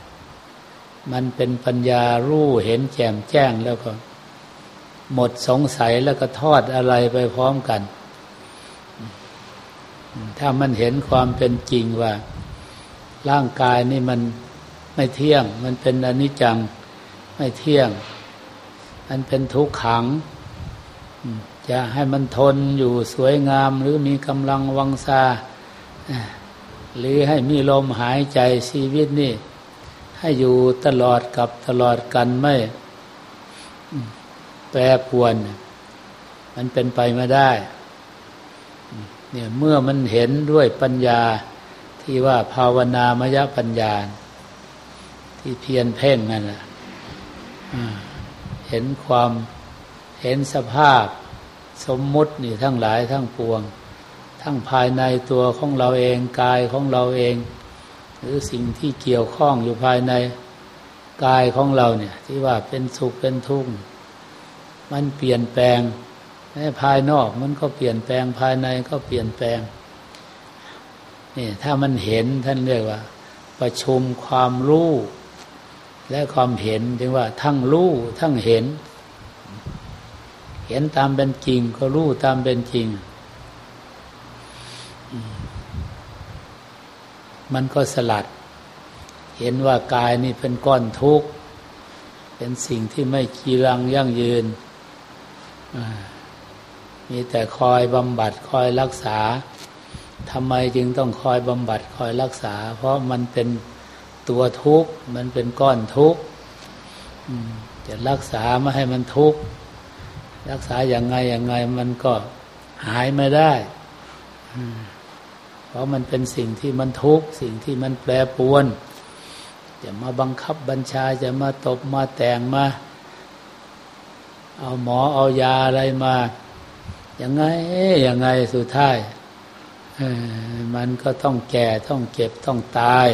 มันเป็นปัญญารู้เห็นแจ่มแจ้งแล้วก็ หมดสงสัยแล้วก็ทอดอะไรไปพร้อมกัน ถ้ามันเห็นความเป็นจริงว่า ร่างกายนี่มันไม่เที่ยง มันเป็นอนิจจังไม่เที่ยง มันเป็นทุกขัง จะให้มันทนอยู่สวยงาม หรือมีกำลังวังซาหรือให้มีลมหายใจชีวิตนี่ ให้อยู่ตลอดกับตลอดกันไม่ แปรปวน มันเป็นไปไม่ได้เนี่ยเมื่อมันเห็นด้วยปัญญาที่ว่าภาวนามยปัญญา ที่เพียรเพ่งนั่นแหละเห็นความเห็นสภาพสมมุตินี่ทั้งหลายทั้งปวง ทั้งภายในตัวของเราเองกายของเราเอง หรือสิ่งที่เกี่ยวข้องอยู่ภายในกายของเราเนี่ย ที่ว่าเป็นสุขเป็นทุกข์ มันเปลี่ยนแปลงภายนอกมันก็เปลี่ยนแปลงภายในก็เปลี่ยนแปลงนี่ถ้ามันเห็นท่านเรียกว่า ประชุมความรู้และความเห็นถึงว่าทั้งรู้ทั้งเห็น เห็นตามเป็นจริง ก็รู้ตามเป็นจริง มันก็สลัด เห็นว่ากายนี่เป็นก้อนทุกข์ เป็นสิ่งที่ไม่กีรังยั่งยืน มีแต่คอยบำบัดคอยรักษาทำไมจึงต้องคอยบำบัดคอยรักษา เพราะมันเป็นตัวทุกข์ มันเป็นก้อนทุกข์จะรักษาไม่ให้มันทุกข์ รักษาอย่างไงอย่างไงมันก็หายไม่ได้ เพราะมันเป็นสิ่งที่มันทุกข์ สิ่งที่มันแปรปวน จะมาบังคับบัญชาจะมาตบมาแต่งมา เอาหมอเอายาอะไรมาอย่างไงอย่างไงสุดท้ายมันก็ต้องแก่ต้องเก็บต้องตาย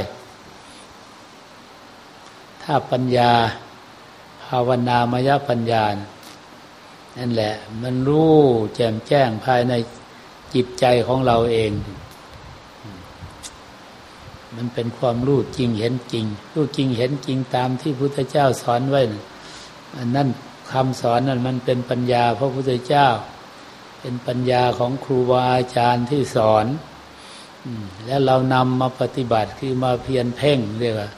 ถ้าปัญญา ภาวนามยปัญญา นั่นแหละ มันรู้แจ่มแจ้งภายในจิตใจของเราเอง มันเป็นความรู้จริงเห็นจริง รู้จริงเห็นจริงตามที่พุทธเจ้าสอนไว้นั่น คำสอนนั้นมันเป็นปัญญาพระพุทธเจ้า เป็นปัญญาของครูบาอาจารย์ที่สอนแล้วเรานำมาปฏิบัติคือมาเพียรเพ่งเรียกว่า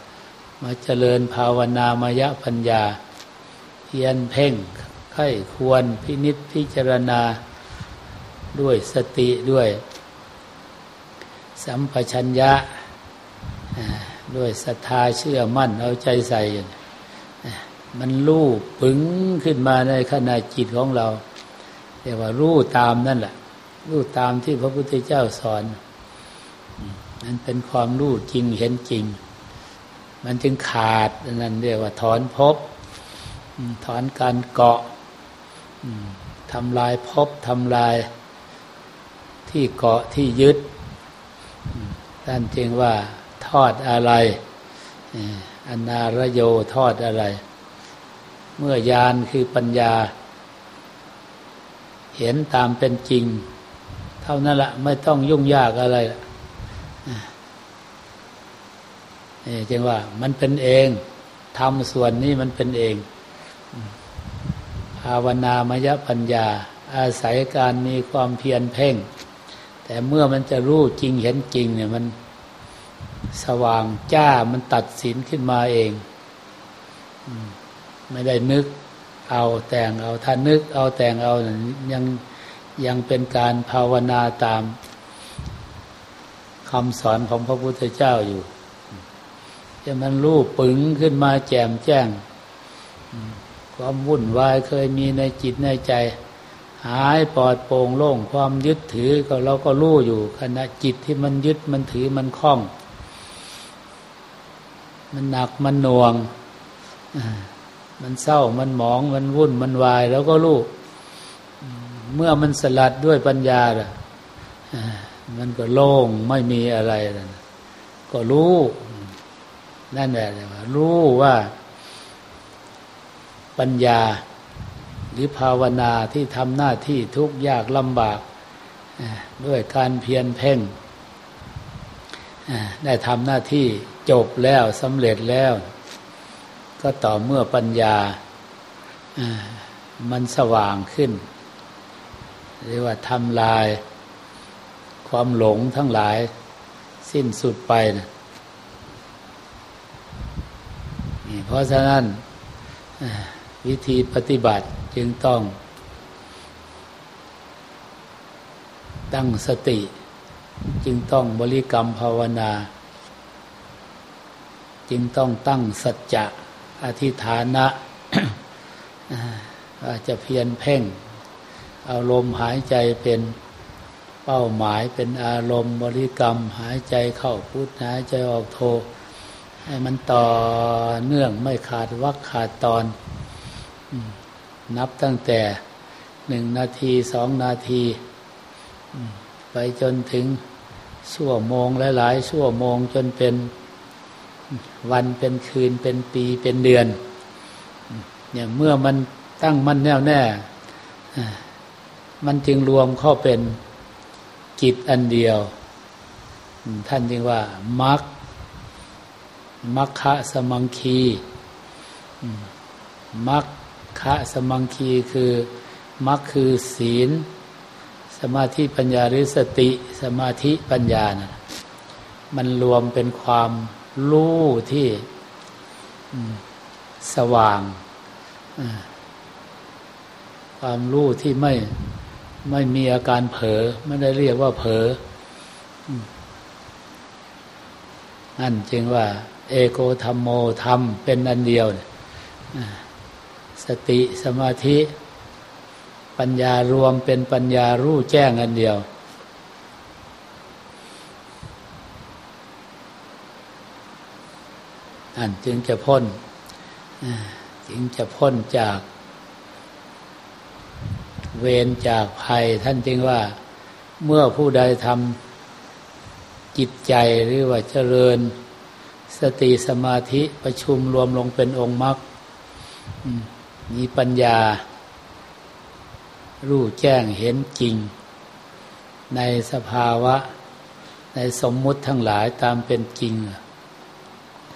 มาเจริญภาวนามยปัญญา เพียนเพ่งไข้ควรพินิษพิจารณาด้วยสติด้วย สัมปชัญญะด้วยศรัทธาเชื่อมั่นเอาใจใส่ มันรู้ปึงขึ้นมาในขณะจิตของเราเรียกว่ารู้ตามนั่นแหละรู้ตามที่พระพุทธเจ้าสอนนั่นเป็นความรู้จริงเห็นจริง มันจึงขาดนั่นเรียกว่าถอนภพถอนการเกาะทำลายภพทำลายที่เกาะที่ยึดท่านจึงว่าทอดอะไรอนาระโยทอดอะไร เมื่อยานคือปัญญา เห็นตามเป็นจริง เท่านั้นละไม่ต้องยุ่งยากอะไรนี่จึงว่ามันเป็นเองทำส่วนนี้มันเป็นเอง ภาวนามยปัญญา อาศัยการมีความเพียรเพ่ง แต่เมื่อมันจะรู้จริงเห็นจริงเนี่ยมันสว่างจ้ามันตัดสินขึ้นมาเอง ไม่ได้นึกเอาแต่งเอาถ้านึกเอาแต่งเอายังยังเป็นการภาวนาตามคำสอนของพระพุทธเจ้าอยู่จะมันรู้ปึงขึ้นมาแจ่มแจ้ง ความวุ่นวายเคยมีในจิตในใจ หายปลอดโปร่งโล่งความยึดถือก็เราก็รู้อยู่ขณะจิตที่มันยึดมันถือมันคล้อง มันหนักมันหน่วง มันเศร้ามันหมองมันวุ่นมันวาย แล้วก็รู้เมื่อมันสลัดด้วยปัญญาล่ะมันก็โล่งไม่มีอะไรก็รู้นั่นแหละรู้ว่า ปัญญาหรือภาวนาที่ทำหน้าที่ทุกยากลำบากด้วยการเพียรเพ่งได้ทำหน้าที่จบแล้วสำเร็จแล้ว ก็ต่อเมื่อปัญญามันสว่างขึ้น เรียกว่าทำลาย ความหลงทั้งหลายสิ้นสุดไปนะเพราะฉะนั้นวิธีปฏิบัติจึงต้อง ตั้งสติ จึงต้องบริกรรมภาวนา จึงต้องตั้งสัจจะ อธิฐานะว่าจจะเพียนเพ่งอารมณ์หายใจเป็นเป้าหมายเป็นอารมณ์บริกรรม หายใจเข้าพุทหายใจออกโท ให้มันต่อเนื่องไม่ขาดวักขาดตอน นับตั้งแต่หนึ่งนาทีสองนาที ไปจนถึงชั่วโมงหลายๆชั่วโมงจนเป็น วันเป็นคืนเป็นปีเป็นเดือน เนี่ยเมื่อมันตั้งมั่นแน่วแน่มันจึงรวมเข้าเป็นจิตอันเดียว ท่านจึงว่ามัคมัคคะสมังคีมัคคะสมังคีคือมัคคือศีล สมาธิปัญญาหรือสติสมาธิปัญญานะมันรวมเป็นความ รู้ที่สว่างความรู้ที่ไม่ไม่มีอาการเผลอไม่ได้เรียกว่าเผลอนั่นจึงว่า เอโกธรรมโมธรรมเป็นอันเดียวสติสมาธิ ปัญญารวมเป็นปัญญารู้แจ้งอันเดียว อันจึงจะพ้นจึงจะพ้นจาก เวรจากภัย ท่านจึงว่า เมื่อผู้ใดทำจิตใจหรือว่าเจริญ สติสมาธิประชุมรวมลงเป็นองค์มรรคมีปัญญา รู้แจ้งเห็นจริง ในสภาวะ ในสมมุติทั้งหลายตามเป็นจริง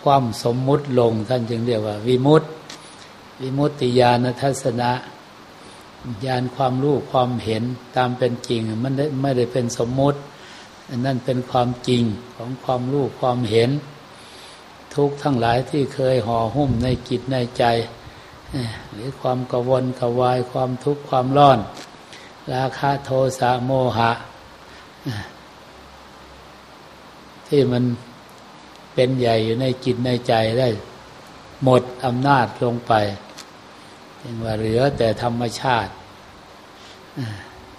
ความสมมุติลง ท่านจึงเรียกว่า วิมุตติ วิมุตติญาณทัศนะญาณความรู้ความเห็นตามเป็นจริง มันไม่ได้เป็นสมมุตินั่นเป็นความจริงของความรู้ความเห็น ทุกทั้งหลายที่เคยห่อหุ้มในจิตในใจ หรือความกวนกวายความทุกข์ความร้อน ราคะโทสะโมหะ ที่มัน เป็นใหญ่อยู่ในจิตในใจได้ หมดอำนาจลงไปยังว่าเหลือแต่ธรรมชาติ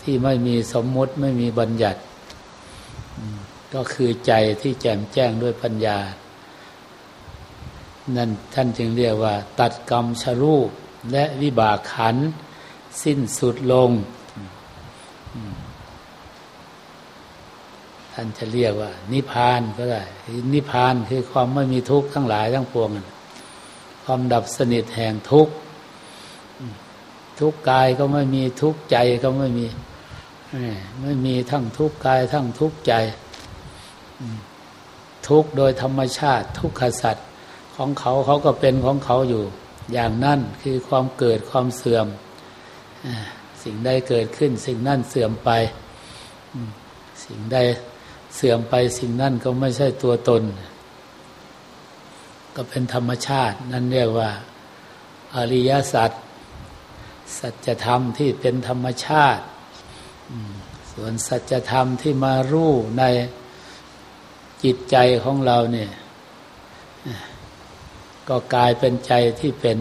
ที่ไม่มีสมมติไม่มีบัญญัติ ก็คือใจที่แจ่มแจ้งด้วยปัญญา นั่นท่านจึงเรียกว่า ตัดกรรมชรูปและวิบากขัน สิ้นสุดลง ท่านจะเรียกว่า นิพพานก็ได้ นิพพานคือความไม่มีทุกข์ทั้งหลายทั้งปวงความดับสนิทแห่งทุกข์ทุกกายก็ไม่มีทุกใจก็ไม่มีไม่มีทั้งทุกกายทั้งทุกใจ ทุกโดยธรรมชาติ ทุกขสัตว์ของเขาเขาก็เป็นของเขาอยู่ อย่างนั้นคือความเกิดความเสื่อมสิ่งใดเกิดขึ้น สิ่งนั้นเสื่อมไป สิ่งใด เสื่อมไปสิ่งนั้นก็ไม่ใช่ตัวตน ก็เป็นธรรมชาตินั่นเรียกว่า อริยสัจสัจธรรมที่เป็นธรรมชาติ ส่วนสัจธรรมที่มารู้ในจิตใจของเราเนี่ยก็กลายเป็นใจที่เป็น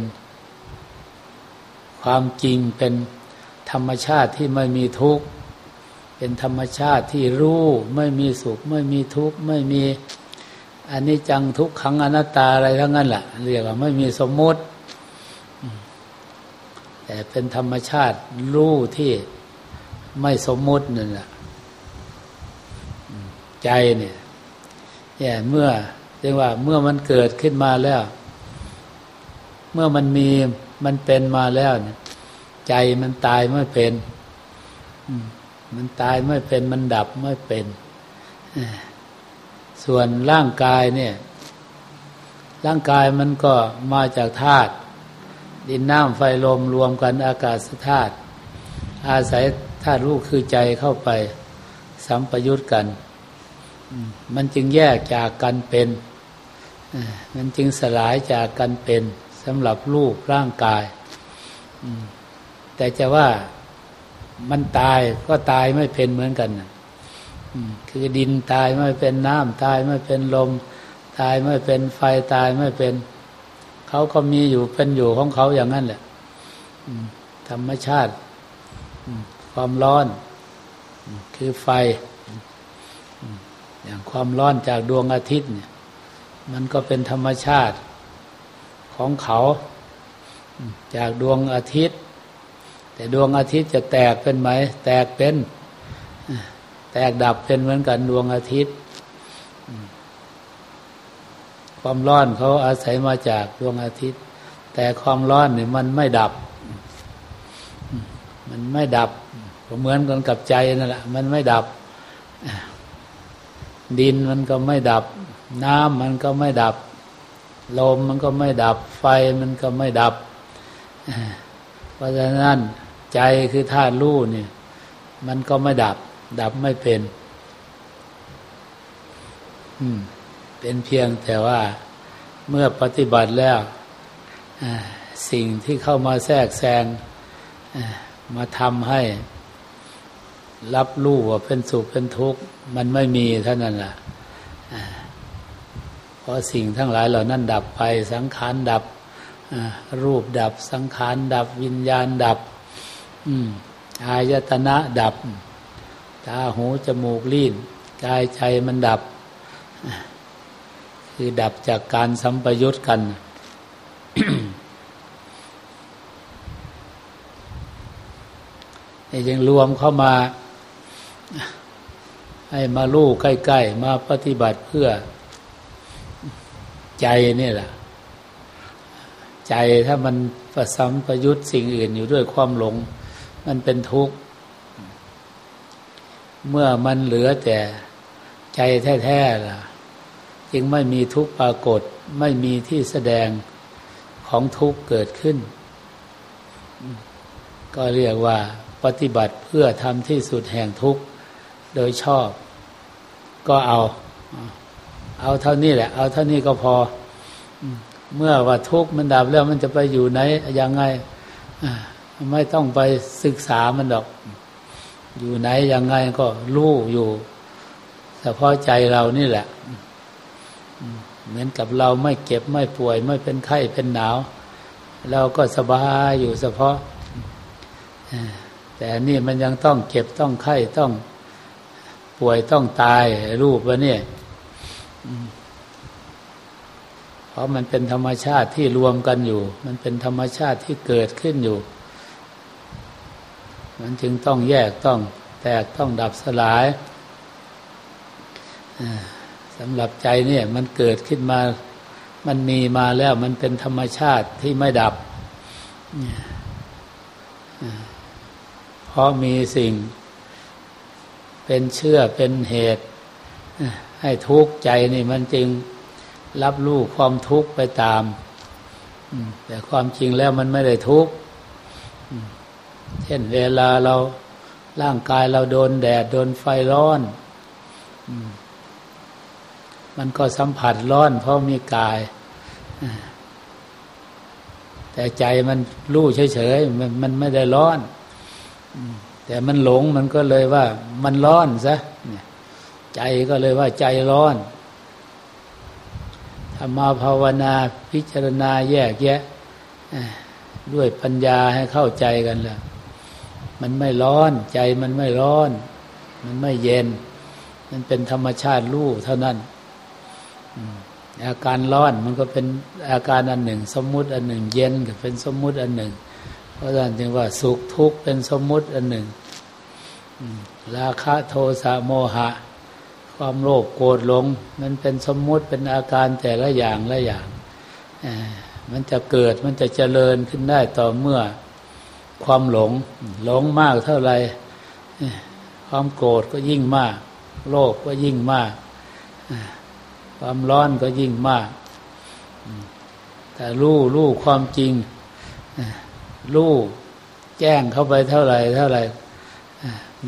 ความจริงเป็นธรรมชาติที่ไม่มีทุกข์ เป็นธรรมชาติที่รู้ไม่มีสุข ไม่มีทุกข์ไม่มีอันนี้จังทุกขังอนัตตาอะไรทั้งนั้นแหละเรียกว่าไม่มีสมมุติ แต่เป็นธรรมชาติรู้ที่ไม่สมมุตินั่นแหละใจเนี่ยเนี่ยเมื่อเรียกว่าเมื่อมันเกิดขึ้นมาแล้ว เมื่อมันมีมันเป็นมาแล้วเนี่ยใจมันตายไม่เป็นมั มันตายไม่เป็นมันดับไม่เป็น ส่วนร่างกายเนี่ย ร่างกายมันก็มาจากธาตุดินน้ำไฟลมรวมกันอากาศธาตุอาศัยธาตุรู้คือใจเข้าไป สัมปยุตกัน มันจึงแยกจากกันเป็น มันจึงสลายจากกันเป็นสำหรับรูปร่างกาย แต่จะว่า มันตายก็ตายไม่เป็นเหมือนกันคือดินตายไม่เป็นน้ำตายไม่เป็นลม ตายไม่เป็นไฟตายไม่เป็น เขาก็มีอยู่เป็นอยู่ของเขาอย่างนั้นแหละธรรมชาติความร้อน คือไฟ อย่างความร้อนจากดวงอาทิตย์เนี่ย มันก็เป็นธรรมชาติของเขา จากดวงอาทิตย์ แต่ดวงอาทิตย์จะแตกเป็นไหม แตกเป็น แตกดับเป็นเหมือนกันดวงอาทิตย์ ความร้อนเขาอาศัยมาจากดวงอาทิตย์ แต่ความร้อนเนี่ยมันไม่ดับ มันไม่ดับเหมือนกันกับใจนั่นแหละมันไม่ดับ ดินมันก็ไม่ดับ น้ำมันก็ไม่ดับ ลมมันก็ไม่ดับ ไฟมันก็ไม่ดับ เพราะฉะนั้น ใจคือธาตุรู้นี่มันก็ไม่ดับ ดับไม่เป็น อืม เป็นเพียงแต่ว่าเมื่อปฏิบัติแล้วสิ่งที่เข้ามาแทรกแซงมาทำให้ รับรู้ว่าเป็นสุขเป็นทุกข์ มันไม่มีเท่านั้นแหละเพราะสิ่งทั้งหลายเหล่านั้นดับไปสังขารดับรูปดับสังขารดับวิญญาณดับ อายตนะดับ ตาหูจมูกลิ้นกายใจมันดับ คือดับจากการสัมปยุตกัน ยังรวมเข้ามา ให้มาลู่ใกล้ ๆ มาปฏิบัติเพื่อใจนี่แหละใจถ้ามันประสัมประยุทธ์สิ่งอื่นอยู่ด้วยความหลง มันเป็นทุกข์ เมื่อมันเหลือแต่ใจแท้ๆล่ะ จึงไม่มีทุกข์ปรากฏ ไม่มีที่แสดงของทุกข์เกิดขึ้น ก็เรียกว่าปฏิบัติเพื่อทำที่สุดแห่งทุกข์โดยชอบ ก็เอา เอาเท่านี้แหละ เอาเท่านี้ก็พอ เมื่อว่าทุกข์มันดับแล้วมันจะไปอยู่ไหนยังไง ไม่ต้องไปศึกษามันดอก อยู่ไหนยังไงก็รู้อยู่เฉพาะใจเรานี่แหละ เหมือนกับเราไม่เก็บไม่ป่วย ไม่เป็นไข้เป็นหนาว เราก็สบายอยู่เฉพาะ แต่นี่มันยังต้องเก็บต้องไข้ต้องป่วยต้องตายรูปวะเนี่ยเพราะมันเป็นธรรมชาติที่รวมกันอยู่ มันเป็นธรรมชาติที่เกิดขึ้นอยู่ มันจึงต้องแยกต้องแตกต้องดับสลายสำหรับใจเนี่ยมันเกิดขึ้นมา มันมีมาแล้วมันเป็นธรรมชาติที่ไม่ดับ เพราะมีสิ่ง เป็นเชื่อเป็นเหตุ ให้ทุกข์ใจนี่มันจึงรับรู้ความทุกข์ไปตาม แต่ความจริงแล้วมันไม่ได้ทุกข์ เช่นเวลาเราร่างกายเราโดนแดด โดนไฟร้อน มันก็สัมผัสร้อน เพราะมีกาย แต่ใจมันรู้เฉยๆมันมันไม่ได้ร้อน แต่มันหลงมันก็เลยว่า มันร้อนซะใจก็เลยว่าใจร้อนทำมาภาวนาพิจารณาแยกแยะด้วยปัญญาให้เข้าใจกันแล้ว มันไม่ร้อน ใจมันไม่ร้อน มันไม่เย็น มันเป็นธรรมชาติรู้เท่านั้นอาการร้อนมันก็เป็นอาการอันหนึ่ง สมมุติอันหนึ่ง เย็นก็เป็นสมมุติอันหนึ่ง เพราะฉะนั้นจึงว่าสุขทุกข์เป็นสมมุติอันหนึ่งราคะโทสะโมหะ ความโลภโกรธหลง มันเป็นสมมุติเป็นอาการแต่ละอย่างละอย่างมันจะเกิดมันจะเจริญขึ้นได้ต่อเมื่อ ความหลง หลงมากเท่าไรความโกรธก็ยิ่งมาก โลภก็ยิ่งมาก ความร้อนก็ยิ่งมาก แต่รู้รู้ความจริงรู้แจ้งเข้าไปเท่าไหร่เท่าไหร่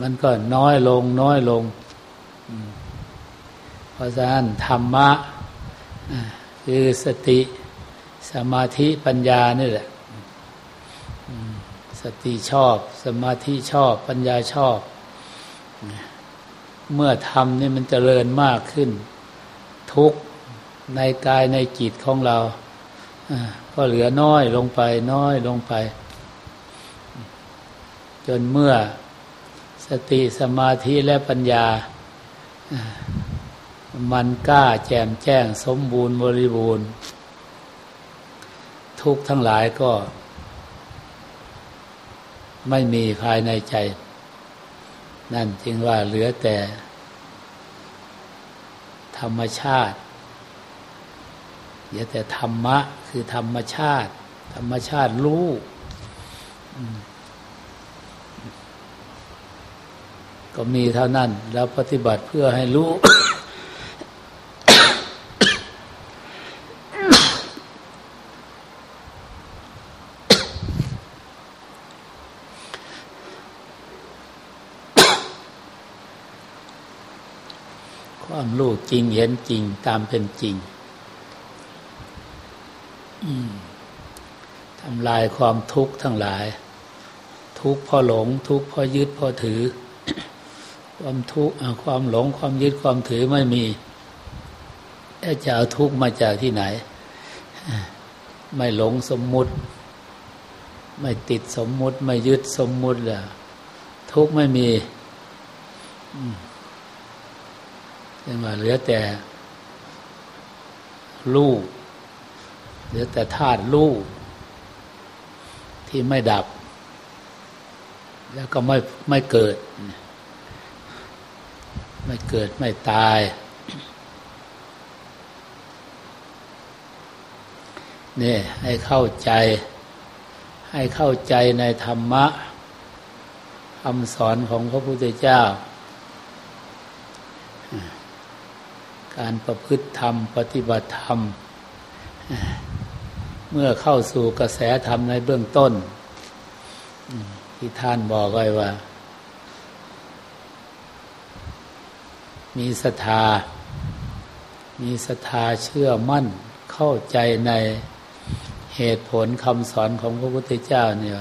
มันก็น้อยลง น้อยลงเพราะฉะนั้นธรรมะคือสติสมาธิปัญญานี่แหละ สติชอบ สมาธิชอบ ปัญญาชอบ เมื่อทำนี่มันเจริญมากขึ้น ทุกในกายในจิตของเราก็เหลือน้อยลงไปน้อยลงไป จนเมื่อสติสมาธิและปัญญา มันกล้าแจ่มแจ้งสมบูรณ์บริบูรณ์ ทุกทั้งหลายก็ ไม่มีภายในใจ นั่นจึงว่าเหลือแต่ ธรรมชาติ เหลือแต่ธรรมะ คือธรรมชาติ ธรรมชาติรู้ก็มีเท่านั้น แล้วปฏิบัติเพื่อให้รู้ รู้จริงเห็นจริงตามเป็นจริงทำลายความทุกข์ทั้งหลาย ทุกข์พราะหลง ทุกข์พราะยึดพราะถือ ความทุกข์ความหลง ความยึดความถือไม่มีจะเอาทุกข์มาจากที่ไหน ไม่หลงสมมุติ ไม่ติดสมมุติ ไม่ยึดสมมุติเลยทุกข์ไม่มี ยังว่าเหลือแต่ลูกเหลือแต่ธาตุลูกที่ไม่ดับ แล้วก็ไม่ไม่เกิด ไม่เกิดไม่ตาย นี่ให้เข้าใจ ให้เข้าใจในธรรมะคำสอนของพระพุทธเจ้า การประพฤติธรรม ปฏิบัติธรรม เมื่อเข้าสู่กระแสธรรมในเบื้องต้น ที่ท่านบอกไว้ว่า มีศรัทธา มีศรัทธาเชื่อมั่นเข้าใจในเหตุผลคำสอนของพระพุทธเจ้าเนี่ย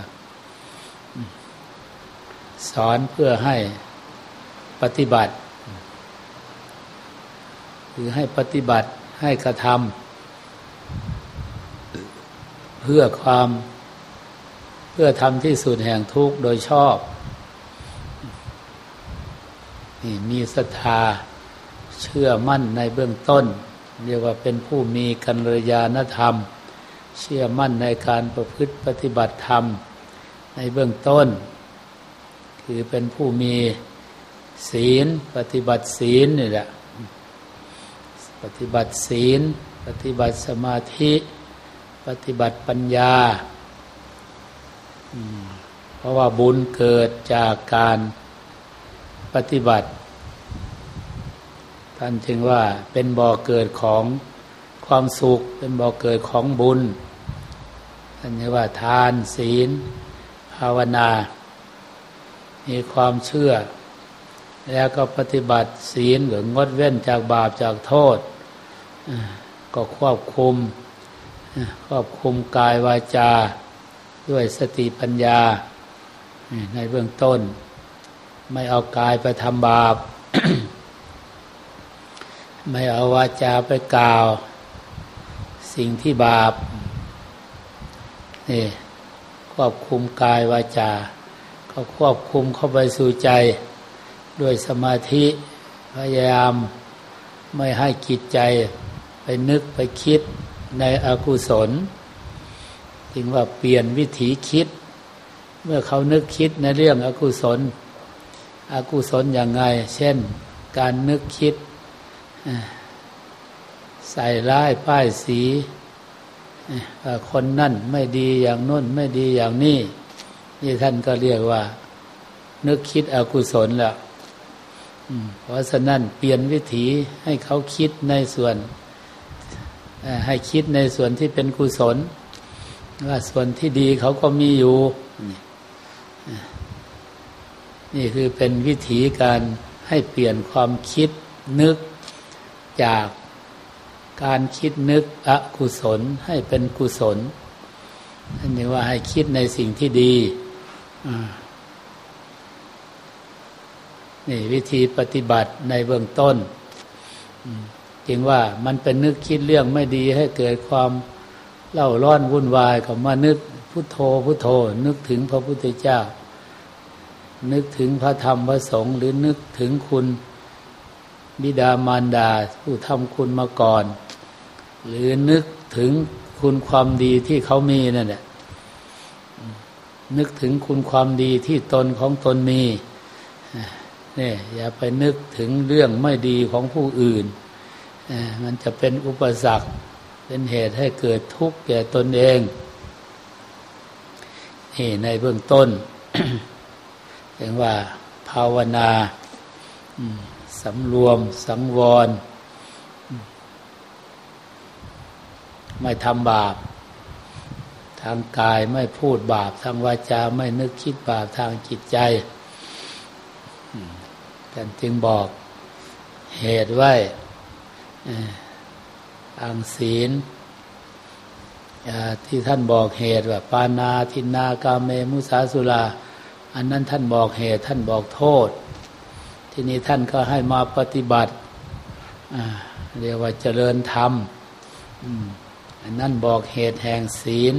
สอนเพื่อให้ปฏิบัติ หรือให้ปฏิบัติให้กระทำเพื่อความเพื่อทำที่สุดแห่งทุกข์โดยชอบนี่มีศรัทธาเชื่อมั่นในเบื้องต้น เรียกว่าเป็นผู้มีกัลยาณธรรม เชื่อมั่นในการประพฤติปฏิบัติธรรม ในเบื้องต้น คือเป็นผู้มีศีลปฏิบัติศีลนี่แหละ ปฏิบัติศีล ปฏิบัติสมาธิ ปฏิบัติปัญญา เพราะว่าบุญเกิดจากการปฏิบัติ ท่านจึงว่าเป็นบ่อเกิดของความสุข เป็นบ่อเกิดของบุญ ท่านเรียกว่าทานศีล ภาวนา มีความเชื่อแล้วก็ปฏิบัติศีลหรืองดเว้นจากบาปจากโทษ ก็ควบคุมควบคุมกายวาจา ด้วยสติปัญญา ในเบื้องต้น ไม่เอากายไปทำบาป ไม่เอาวาจาไปกล่าว สิ่งที่บาปนี่ควบคุมกายวาจา ก็ควบคุมเข้าไปสู่ใจ ด้วยสมาธิพยายามไม่ให้จิตใจ ไปนึกไปคิดในอกุศลจึงว่าเปลี่ยนวิถีคิด เมื่อเขานึกคิดในเรื่องอกุศล อกุศลอย่างไง เช่น การนึกคิด ใส่ร้ายป้ายสี คนนั่นไม่ดีอย่างน้นไม่ดีอย่างนี้นี่ท่านก็เรียกว่า นึกคิดอกุศลแล้วเพราะฉะนั้นเปลี่ยนวิถีให้เขาคิดในส่วน ให้คิดในส่วนที่เป็นกุศล ว่าส่วนที่ดีเขาก็มีอยู่ นี่คือเป็นวิธีการให้เปลี่ยนความคิดนึกจากการคิดนึกอกุศลให้เป็นกุศลนั่นเองว่าให้คิดในสิ่งที่ดีนี่วิธีปฏิบัติในเบื้องต้น จึงว่ามันเป็นนึกคิดเรื่องไม่ดีให้เกิดความเล่าร้อนวุ่นวายเขามานึกพุทโธพุทโธ นึกถึงพระพุทธเจ้า นึกถึงพระธรรมพระสงฆ์หรือนึกถึงคุณบิดามารดาผู้ทำคุณมาก่อน หรือนึกถึงคุณความดีที่เขามีนั่นแหละนึกถึงคุณความดีที่ตนของตนมีนี่อย่าไปนึกถึงเรื่องไม่ดีของผู้อื่น มันจะเป็นอุปสรรค เป็นเหตุให้เกิดทุกข์แก่ตนเองนี่ในเบื้องต้นเรียกว่าภาวนาสำรวม สังวร ไม่ทำบาป ทางกายไม่พูดบาป ทางวาจาไม่นึกคิดบาปทางจิตใจท่านจึงบอกเหตุไว้ อังศีลที่ท่านบอกเหตุว่าปานาทินากาเมมุสาสุลา อันนั้นท่านบอกเหตุท่านบอกโทษ ทีนี้ท่านก็ให้มาปฏิบัติเรียกว่าเจริญธรรมอันนั้นบอกเหตุแห่งศีล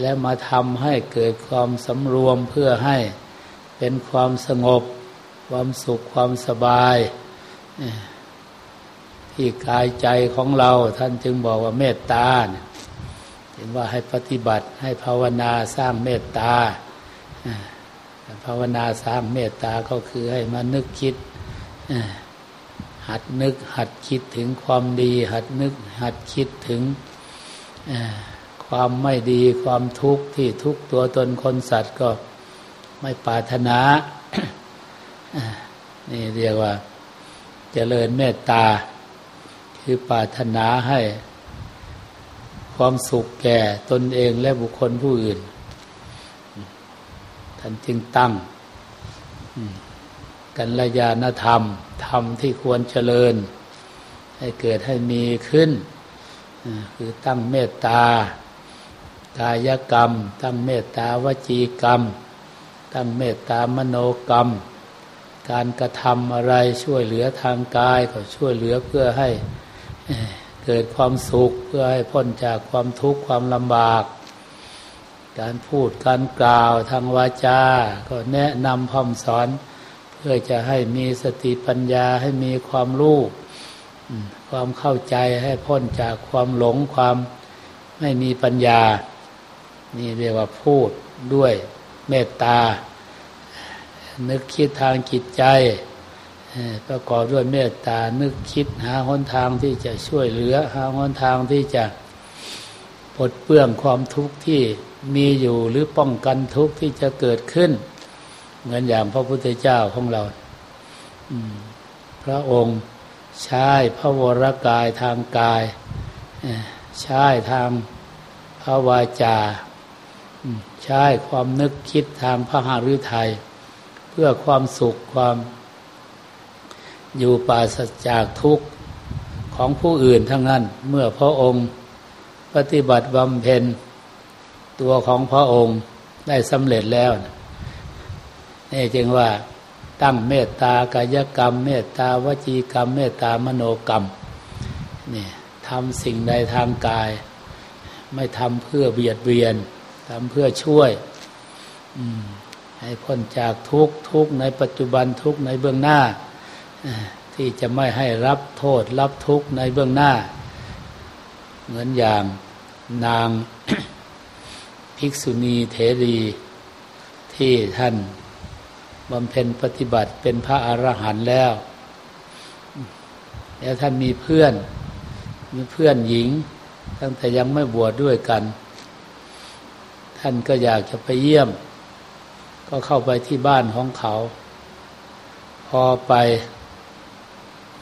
และมาทำให้เกิดความสำรวมเพื่อให้เป็นความสงบ ความสุขความสบาย ที่กายใจของเราท่านจึงบอกว่าเมตตาเห็นว่าให้ปฏิบัติให้ภาวนาสร้างเมตตาภาวนาสร้างเมตตาก็คือให้มานึกคิดหัดนึกหัดคิดถึงความดี หัดนึกหัดคิดถึงความไม่ดีความทุกข์ที่ทุกตัวตนคนสัตว์ก็ไม่ปรารถนานี่เรียกว่าเจริญเมตตา คือปรารถนาให้ความสุขแก่ตนเองและบุคคลผู้อื่น ท่านจึงตั้งกัลยาณธรรม ธรรมที่ควรเจริญ ให้เกิดให้มีขึ้น คือตั้งเมตตากายกรรม ตั้งเมตตาวจีกรรม ตั้งเมตตามโนกรรม การกระทำอะไรช่วยเหลือทางกายก็ช่วยเหลือเพื่อให้ เกิดความสุขเพื่อให้พ้นจากความทุกข์ความลำบาก การพูดการกล่าวทางวาจา ก็แนะนำพร่มสอน เพื่อจะให้มีสติปัญญาให้มีความรู้ความเข้าใจให้พ้นจากความหลงความไม่มีปัญญา นี่เรียกว่าพูดด้วยเมตตา นึกคิดทางจิตใจ ประกอบด้วยเมตตานึกคิดหาหนทางที่จะช่วยเหลือ หาหนทางที่จะปลดเปลื้องความทุกข์ที่มีอยู่หรือป้องกันทุกข์ที่จะเกิดขึ้น เหมือนอย่างพระพุทธเจ้าของเราพระองค์ใช้พระวรกายทางกายใช้ทางพระวาจาใช้ความนึกคิดทางพระหฤทัยเพื่อความสุขความ อยู่ปราศจากทุกข์ของผู้อื่นทั้งนั้น เมื่อพระองค์ปฏิบัติบำเพ็ญตัวของพระองค์ได้สำเร็จแล้วนี่จึงว่าตั้งเมตตากายกรรม เมตตาวจีกรรม เมตตามโนกรรมนี่ทำสิ่งใดทางกาย ไม่ทำเพื่อเบียดเบียนทำเพื่อช่วยให้พ้นจากทุกทุกในปัจจุบันทุกในเบื้องหน้า ที่จะไม่ให้รับโทษรับทุกข์ในเบื้องหน้า เหมือนอย่างนางภิกษุณีเถรีที่ท่านบำเพ็ญปฏิบัติเป็นพระอรหันต์แล้ว แล้วท่านมีเพื่อน มีเพื่อนหญิง ตั้งแต่ยังไม่บวชดด้วยกัน ท่านก็อยากจะไปเยี่ยม ก็เข้าไปที่บ้านของเขา พอไป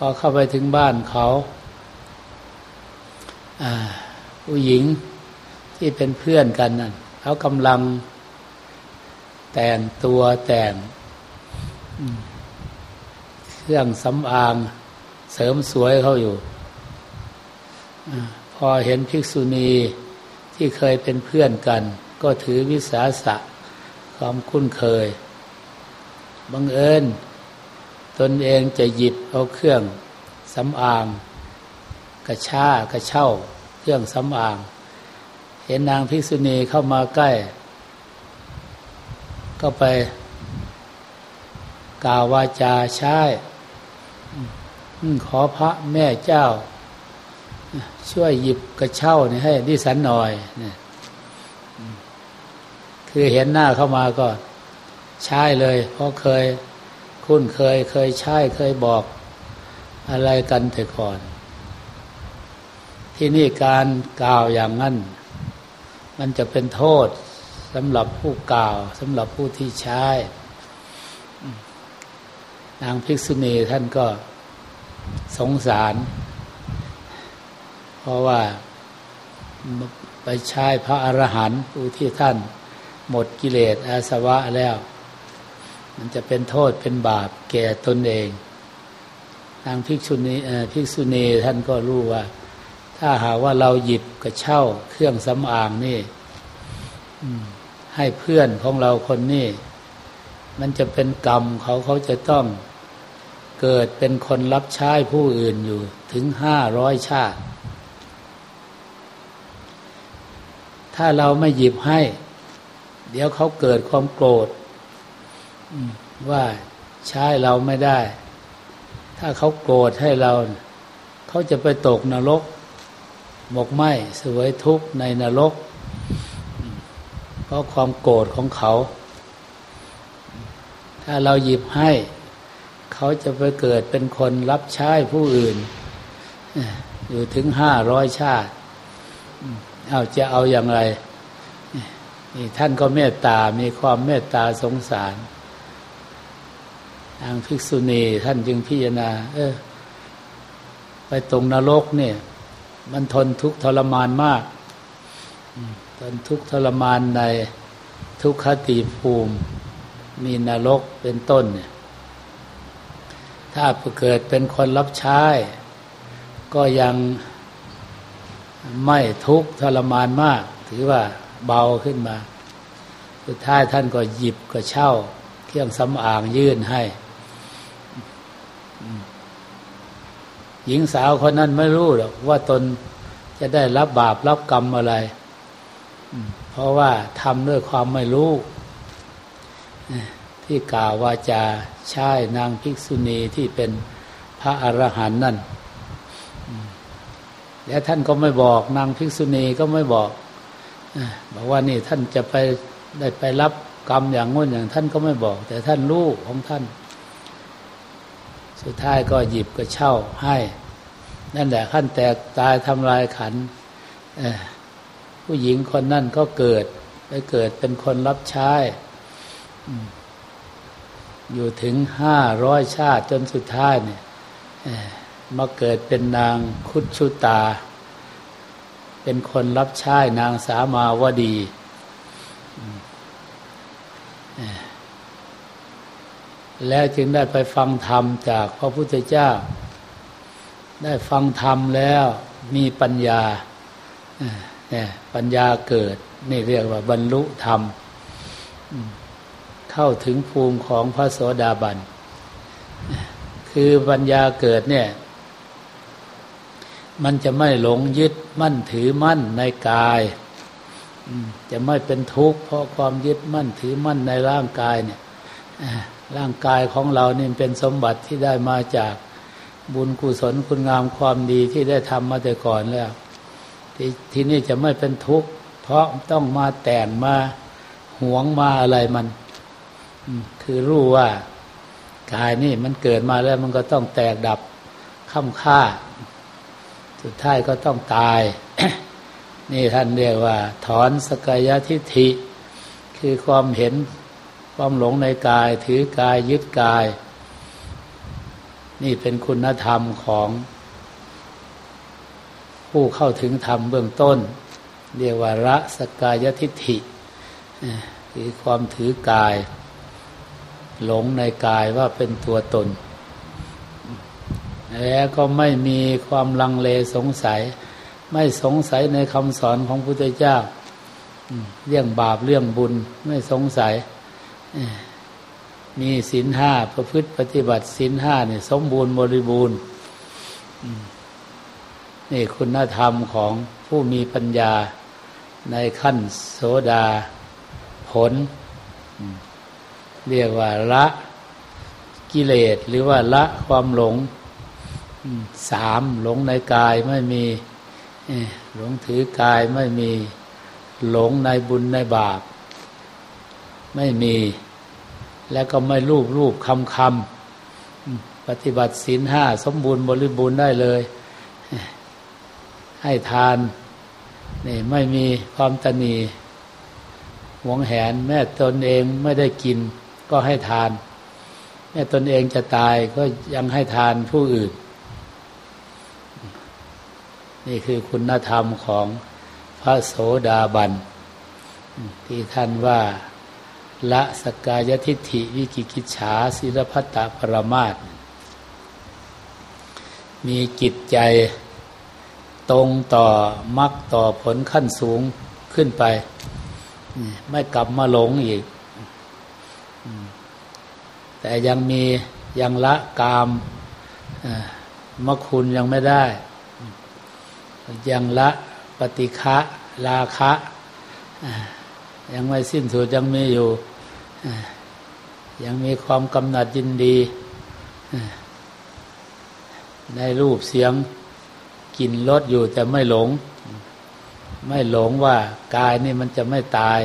พอเข้าไปถึงบ้านเขาผู้หญิงที่เป็นเพื่อนกันนั่นเขากำลังแต่งตัวแต่งเครื่องสำอางเสริมสวยเขาอยู่อพอเห็นภิกษุณีที่เคยเป็นเพื่อนกัน ก็ถือวิสาสะความคุ้นเคย บังเอิญ ตนเองจะหยิบเอาเครื่องสำอาง กระชากระเช่า เครื่องสำอาง เห็นนางภิกษุณีเข้ามาใกล้ ก็ไปกล่าววาจาใช้ขอพระแม่เจ้า ช่วยหยิบกระเช่านี่ให้ดิสันหน่อยนี่ยคือเห็นหน้าเข้ามาก็ใช่เลย เพราะเคย คุ้นเคยเคยใช่เคยบอกอะไรกันแต่ก่อน ที่นี่การกล่าวอย่างนั้น มันจะเป็นโทษสำหรับผู้กล่าวสำหรับผู้ที่ใช้ นางภิกษุณีท่านก็สงสาร เพราะว่าไปใช้พระอรหันต์ผู้ที่ท่านหมดกิเลสอาสวะแล้ว มันจะเป็นโทษเป็นบาปแก่ตนเองทางภิกษุณีภิกษุณีท่านก็รู้ว่า ถ้าหาว่าเราหยิบกระเช่าเครื่องสำอางนี่ให้เพื่อนของเราคนนี้มันจะเป็นกรรมเขาเขาจะต้องเกิดเป็นคนรับใช้ผู้อื่นอยู่ถึงห้าร้อยชาติ ถ้าเราไม่หยิบให้ เดี๋ยวเขาเกิดความโกรธ ว่าใช้เราไม่ได้ ถ้าเขาโกรธให้เรา เขาจะไปตกนรกหมกไหมสวยทุกข์ในนรก เพราะความโกรธของเขา ถ้าเราหยิบให้ เขาจะไปเกิดเป็นคนรับใช้ผู้อื่น อยู่ถึงห้าร้อยชาติเอาจะเอาอย่างไร ท่านก็เมตตา มีความเมตตาสงสาร ทางภิกษุณีท่านจึงพิจารณา เออ ไปตรงนรกเนี่ย มันทนทุกข์ทรมานมากทนทุกข์ทรมานในทุกขติภูมิ มีนรกเป็นต้นเนี่ย ถ้าเกิดเป็นคนรับใช้ ก็ยังไม่ทุกข์ทรมานมาก ถือว่าเบาขึ้นมา สุดท้ายท่านก็หยิบก็เช่า เครื่องสำอางยื่นให้ หญิงสาวคนนั้นไม่รู้หรอกว่าตนจะได้รับบาปรับกรรมอะไร เพราะว่าทำด้วยความไม่รู้ที่กล่าววาจาใช่นางภิกษุณีที่เป็นพระอรหันต์นั่นแล้วท่านก็ไม่บอกนางภิกษุณีก็ไม่บอกบอกว่านี่ท่านจะไปได้ไปรับกรรมอย่างง้นอย่างท่านก็ไม่บอก แต่ท่านรู้ของท่าน สุดท้ายก็หยิบก็เช่าให้ นั่นแหละขั้นแตกตายทำลายขันผู้หญิงคนนั่นก็เกิดไปเกิดเป็นคนรับใช้อยู่ถึงห้าร้อยชาติจนสุดท้ายเนี่ยมาเกิดเป็นนางคุดชุตา เป็นคนรับใช้นางสามาวดี แล้วจึงได้ไปฟังธรรมจากพระพุทธเจ้า ได้ฟังธรรมแล้วมีปัญญาเนี่ยปัญญาเกิด นี่เรียกว่าบรรลุธรรม เข้าถึงภูมิของพระโสดาบัน คือปัญญาเกิดเนี่ย มันจะไม่หลงยึดมั่นถือมั่นในกายจะไม่เป็นทุกข์เพราะความยึดมั่นถือมั่นในร่างกายเนี่ย ร่างกายของเรานี่เป็นสมบัติที่ได้มาจากบุญกุศลคุณงามความดีที่ได้ทำมาแต่ก่อนแล้วที่ที่นี่จะไม่เป็นทุกข์เพราะต้องมาแต่งมาหวงมาอะไรมันคือรู้ว่ากายนี่มันเกิดมาแล้วมันก็ต้องแตกดับค่ำค่า สุดท้ายก็ต้องตาย นี่ท่านเรียกว่า ถอนสกายทิฏฐิ คือความเห็น ความหลงในกายถือกายยึดกาย นี่เป็นคุณธรรมของ ผู้เข้าถึงธรรมเบื้องต้น เรียกว่าระสกายทิฏฐิคือความถือกาย หลงในกายว่าเป็นตัวตน แล้วก็ไม่มีความลังเลสงสัย ไม่สงสัยในคำสอนของพุทธเจ้าเรื่องบาปเรื่องบุญไม่สงสัย มีศีลห้าประพฤติปฏิบัติศีลห้าเนี่ยสมบูรณ์บริบูรณ์นี่คุณธรรมของผู้มีปัญญาในขั้นโสดาผล เรียกว่าละกิเลสหรือว่าละความหลงสามหลงในกายไม่มีหลงถือกายไม่มีหลงในบุญในบาป ไม่มี แล้วก็ไม่รูปรูปคำคำปฏิบัติศีลห้าสมบูรณ์บริบูรณ์ได้เลย ให้ทานนี่ไม่มีความตนีหวงแหน แม่ตนเองไม่ได้กิน ก็ให้ทาน แม่ตนเองจะตายก็ยังให้ทานผู้อื่น นี่คือคุณธรรมของพระโสดาบันที่ท่านว่า ละสกายทิฏฐิวิกิกิจฉาศิลพัตตปรมาตมีจิตใจตรงต่อมรรคต่อผลขั้นสูงขึ้นไป ไม่กลับมาหลงอีก แต่ยังมียังละกามมคุณยังไม่ได้ ยังละปฏิฆะราคะยังไม่สิ้นสุดยังมีอยู่ ยังมีความกำหนัดยินดีในรูปเสียงกินรสอยู่แต่ไม่หลง ไม่หลงว่ากายนี่มันจะไม่ตาย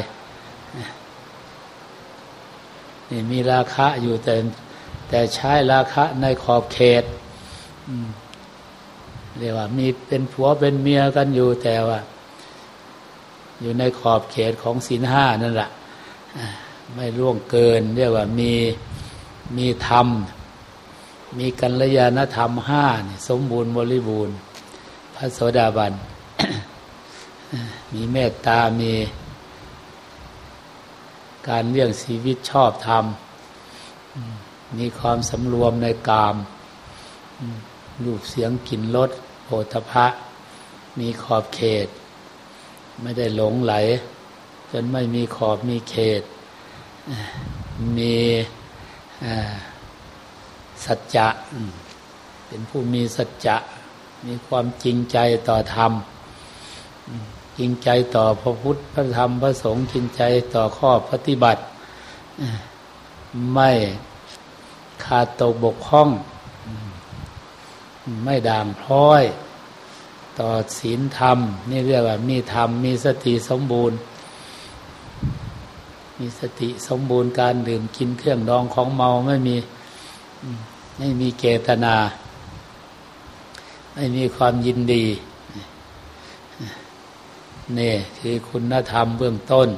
นี่มีราคะอยู่แต่แต่ใช้ราคะในขอบเขตเรียกว่ามีเป็นผัวเป็นเมียกันอยู่แต่ว่า อยู่ในขอบเขตของศีลห้านั่นแหละ ไม่ล่วงเกิน เรียกว่ามีมีธรรม มีกัลยาณธรรมห้าสมบูรณ์บริบูรณ์ พระโสดาบัน มีเมตตา มีการเลี้ยงชีวิตชอบธรรม มีความสำรวมในกามรูปเสียงกลิ่นรสโผฏฐะมีขอบเขต ไม่ได้หลงไหล จนไม่มีขอบมีเขต มีสัจจะเป็นผู้มีสัจจะมีความจริงใจต่อธรรม จริงใจต่อพระพุทธพระธรรมพระสงฆ์จริงใจต่อข้อปฏิบัติ ไม่ขาดตกบกพร่อง ไม่ด่างพร้อย ต่อศีลธรรม นี่เรียกว่ามีธรรม มีสติสมบูรณ์ มีสติสมบูรณ์การดื่มกินเครื่องดองของเมาไม่มีไม่มีเกตนา ไม่มีความยินดีนี่คือคุณธรรมเบื้องต้น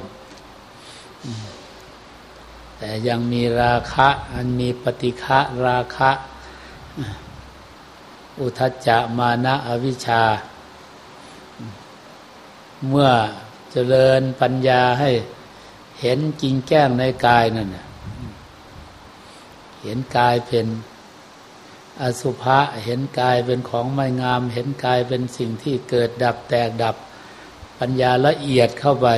แต่ยังมีราคะอันมีปฏิฆะราคะ อุทจจะมานะอวิชชา เมื่อเจริญปัญญาให้ เห็นจริงแก้งในกายนั่นเห็นกายเป็นอสุภะเห็นกายเป็นของไม่งาม เห็นกายเป็นสิ่งที่เกิดดับแตกดับ ปัญญาละเอียดเข้าไป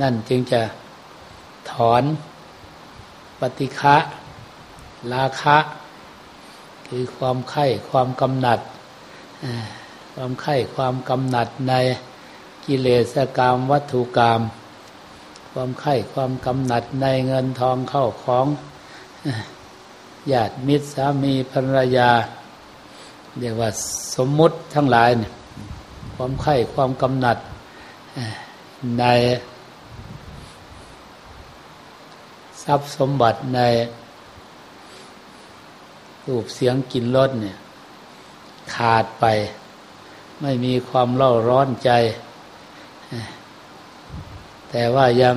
นั่นจึงจะถอนปฏิฆะราคะ คือความไข้ความกำหนัด ความไข้ความกำหนัดใน กิเลสกรรมวัตถุกรรม ความไข้ความกำหนัดในเงินทองเข้าของญาติมิตรสามีภรรยา เรียกว่าสมมุติทั้งหลายเนี่ยความไข่ความกำหนัดในทรัพย์สมบัติในรูปเสียงกินรสเนี่ย ขาดไป ไม่มีความเล่าร้อนใจ แต่ว่ายัง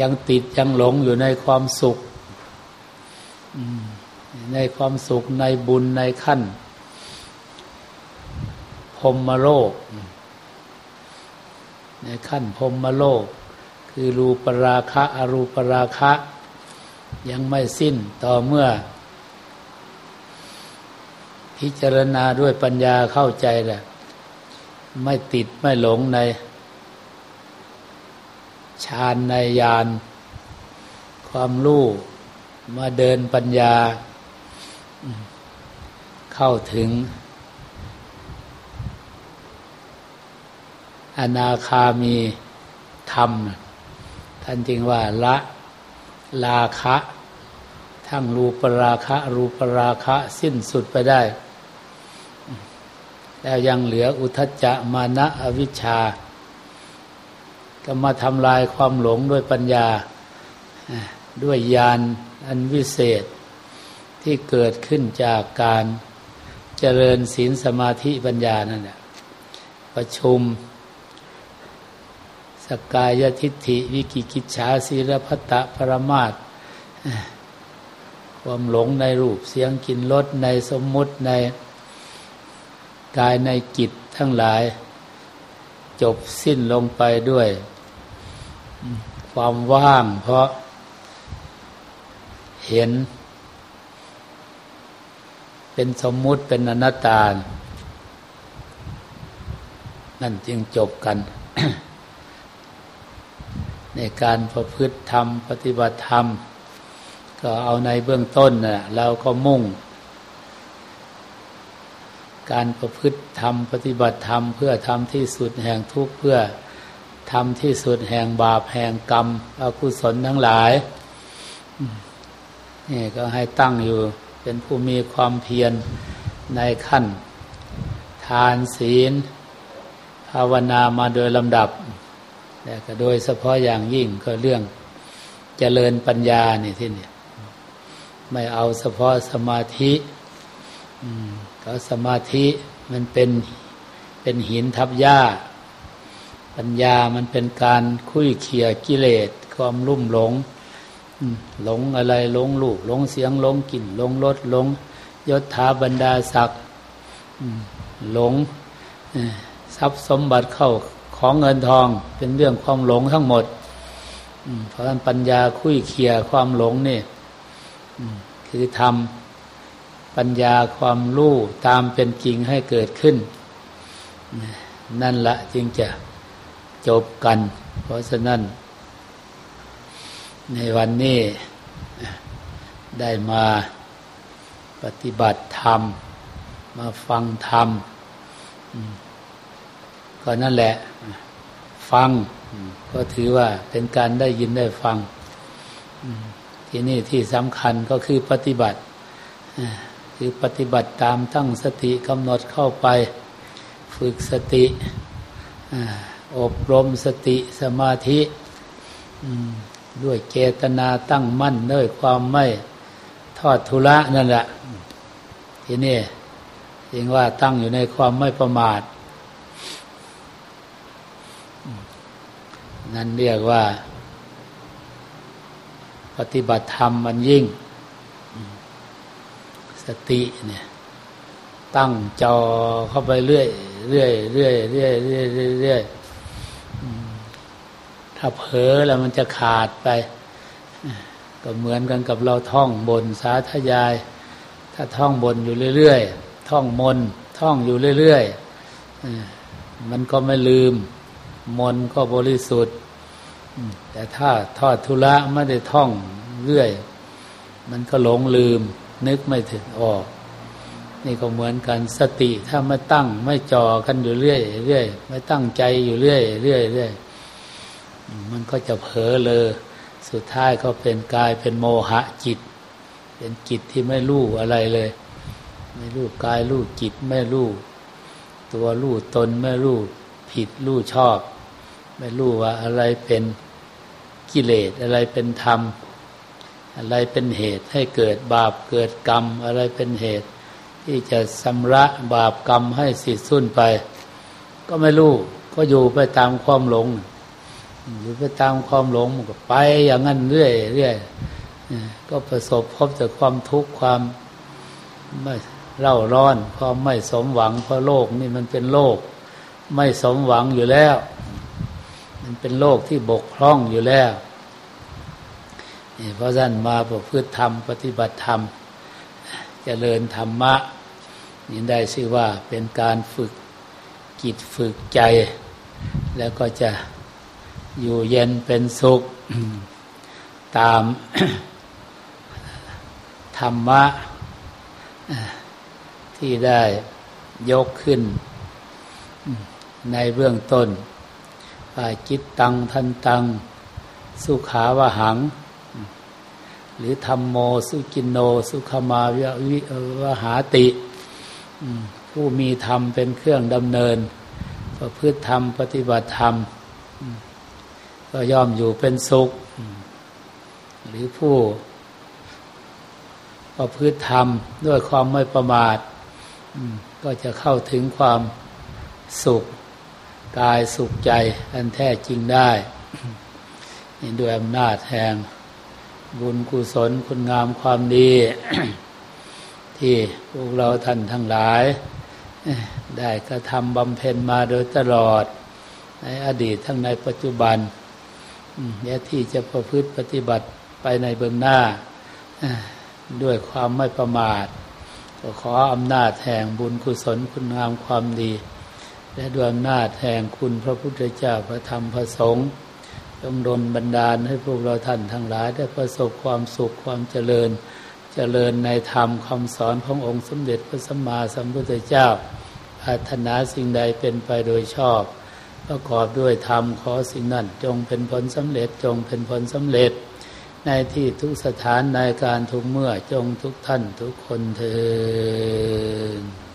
ยังติดยังหลงอยู่ในความสุขในความสุขในบุญในขั้นพรมโลก ในขั้นพรมโลก คือรูปราคะอรูปราคะ ยังไม่สิ้นต่อเมื่อ พิจารณาด้วยปัญญาเข้าใจแหละ ไม่ติดไม่หลงใน ฌานในญาณความรู้มาเดินปัญญา เข้าถึง อนาคามีธรรม ท่านจึงว่าละลาคะ ทั้งรูปราคะ รูปราคะ สิ้นสุดไปได้ แล้วยังเหลืออุทจจะมานะอวิชชา ก็มาทำลายความหลงด้วยปัญญา ด้วยญาณอันวิเศษที่เกิดขึ้นจากการเจริญศีลสมาธิปัญญานั่นแหละประชุม สกายทิฏฐิวิกิกิจฉาศีรพัตตปรมาตความหลงในรูปเสียงกลิ่นรสในสมมุติในกายในจิตทั้งหลาย จบสิ้นลงไปด้วย ความว่างเพราะเห็น เป็นสมมุติเป็นอนัตตา นั่นจึงจบกัน ในการประพฤติธรรม ปฏิบัติธรรม ก็เอาในเบื้องต้นนะ่ะเราก็มุ่ง การประพฤติธรรม ปฏิบัติธรรม เพื่อทำที่สุดแห่งทุกข์เพื่อ ทำที่สุดแห่งบาปแห่งกรรมอกุศลทั้งหลายนี่ก็ให้ตั้งอยู่เป็นผู้มีความเพียรในขั้น ทานศีล ภาวนามาโดยลำดับแต่ก็โดยเฉพาะอย่างยิ่งก็เรื่องเจริญปัญญานี่ที่นี่ไม่เอาเฉพาะสมาธิก็สมาธิมันเป็นเป็นหินทับหญ้า ปัญญามันเป็นการคุยเขี่ยกิเลสความลุ่มหลงหลงอะไรหลงลูกหลงเสียงหลงกลิ่นหลงรสหลงยศถาบรรดาศักดิ์หลงทรัพย์สมบัติเข้าของเงินทองเป็นเรื่องความหลงทั้งหมดเพราะฉะนั้นปัญญาคุยเคียความหลงนี่คือทำปัญญาความรู้ตามเป็นจริงให้เกิดขึ้น นั่นละจึงจะ จบกัน เพราะฉะนั้น ในวันนี้ได้มาปฏิบัติธรรม มาฟังธรรม ก็นั่นแหละ ฟัง ก็ถือว่าเป็นการได้ยินได้ฟัง ที่นี่ที่สำคัญก็คือปฏิบัติ คือปฏิบัติตามตั้งสติกำหนดเข้าไป ฝึกสติอ อบรมสติสมาธิด้วยเจตนาตั้งมั่นด้วยความไม่ทอดทุระนั่นแหละทีนี้จึงว่าตั้งอยู่ในความไม่ประมาท นั่นเรียกว่า ปฏิบัติธรรมมันยิ่ง สติเนี่ย ตั้งจอเข้าไปเรื่อยเรื่อยเรื่อยเรื่อยเรื่อยเรื่อย ถ้าเผลอแล้วมันจะขาดไป ก็เหมือนกันกับเราท่องบนสาธยาย ถ้าท่องบนอยู่เรื่อยๆท่องมนท่องอยู่เรื่อยๆมันก็ไม่ลืม มนก็บริสุทธิ์แต่ถ้าทอดทุระไม่ได้ท่องเรื่อย มันก็หลงลืม นึกไม่ถึงออก นี่ก็เหมือนกันสติถ้าไม่ตั้งไม่จ่อกันอยู่เรื่อยเรื่อยไม่ตั้งใจอยู่เรื่อยเรื่อยเรื่อย มันก็จะเผลอเลย สุดท้ายก็เป็นกายเป็นโมหะจิต เป็นจิตที่ไม่รู้อะไรเลย ไม่รู้กายรู้จิตไม่รู้ตัวรู้ตนไม่รู้ผิดรู้ชอบ ไม่รู้ว่าอะไรเป็นกิเลสอะไรเป็นธรรม อะไรเป็นเหตุให้เกิดบาปเกิดกรรม อะไรเป็นเหตุ ที่จะชำระบาปกรรมให้สิ้นสุดไป ก็ไม่รู้ก็อยู่ไปตามความหลง อยู่ไปตามความหลงมันก็ไปอย่างนั้นเรื่อยเรื่อยก็ประสบพบแต่ความทุกข์ความไม่เร่าร้อนความไม่สมหวังเพราะโลกนี่มันเป็นโลก ไม่สมหวังอยู่แล้ว มันเป็นโลกที่บกพร่องอยู่แล้วนี่เพราะฉะนั้นมาประพฤติธรรม ปฏิบัติธรรมจเจริญธรรมะนี่ได้ชื่อว่าเป็นการฝึกจิตฝึกใจ แล้วก็จะ อยู่เย็นเป็นสุข ตามธรรมะที่ได้ยกขึ้น ในเบื้องต้นว่าจิตตังทันตัง สุขาวหัง หรือธรรมโมสุกินโน สุขมาวิวหาติ ผู้มีธรรมเป็นเครื่องดำเนินประพฤติธรรมปฏิบัติธรรม ก็ย่อมอยู่เป็นสุข หรือผู้ประพฤติธรรมด้วยความไม่ประมาทก็จะเข้าถึงความสุขกายสุขใจ อันแท้จริงได้นี่ด้วยอำนาจแห่งบุญกุศลคุณงามความดี ที่พวกเราท่านทั้งหลาย ได้กระทำบำเพ็ญมาโดยตลอด ในอดีตทั้งในปัจจุบัน และที่จะประพฤติปฏิบัติไปในเบื้องหน้า ด้วยความไม่ประมาทก็ขออำนาจแห่งบุญกุศลคุณงามความดี และด้วยอำนาจแห่งคุณพระพุทธเจ้าพระธรรมพระสงฆ์จงดลบันดาลให้พวกเราท่านทั้งหลายได้ประสบความสุขความเจริญ เจริญในธรรมคำสอนขององค์สมเด็จพระสัมมาสัมพุทธเจ้าปรารถนาสิ่งใดเป็นไปโดยชอบ ประกอบด้วยธรรมขอสิ่งนั้นจงเป็นผลสำเร็จจงเป็นผลสำเร็จ ในที่ทุกสถานในการทุกเมื่อจงทุกท่านทุกคนเถิด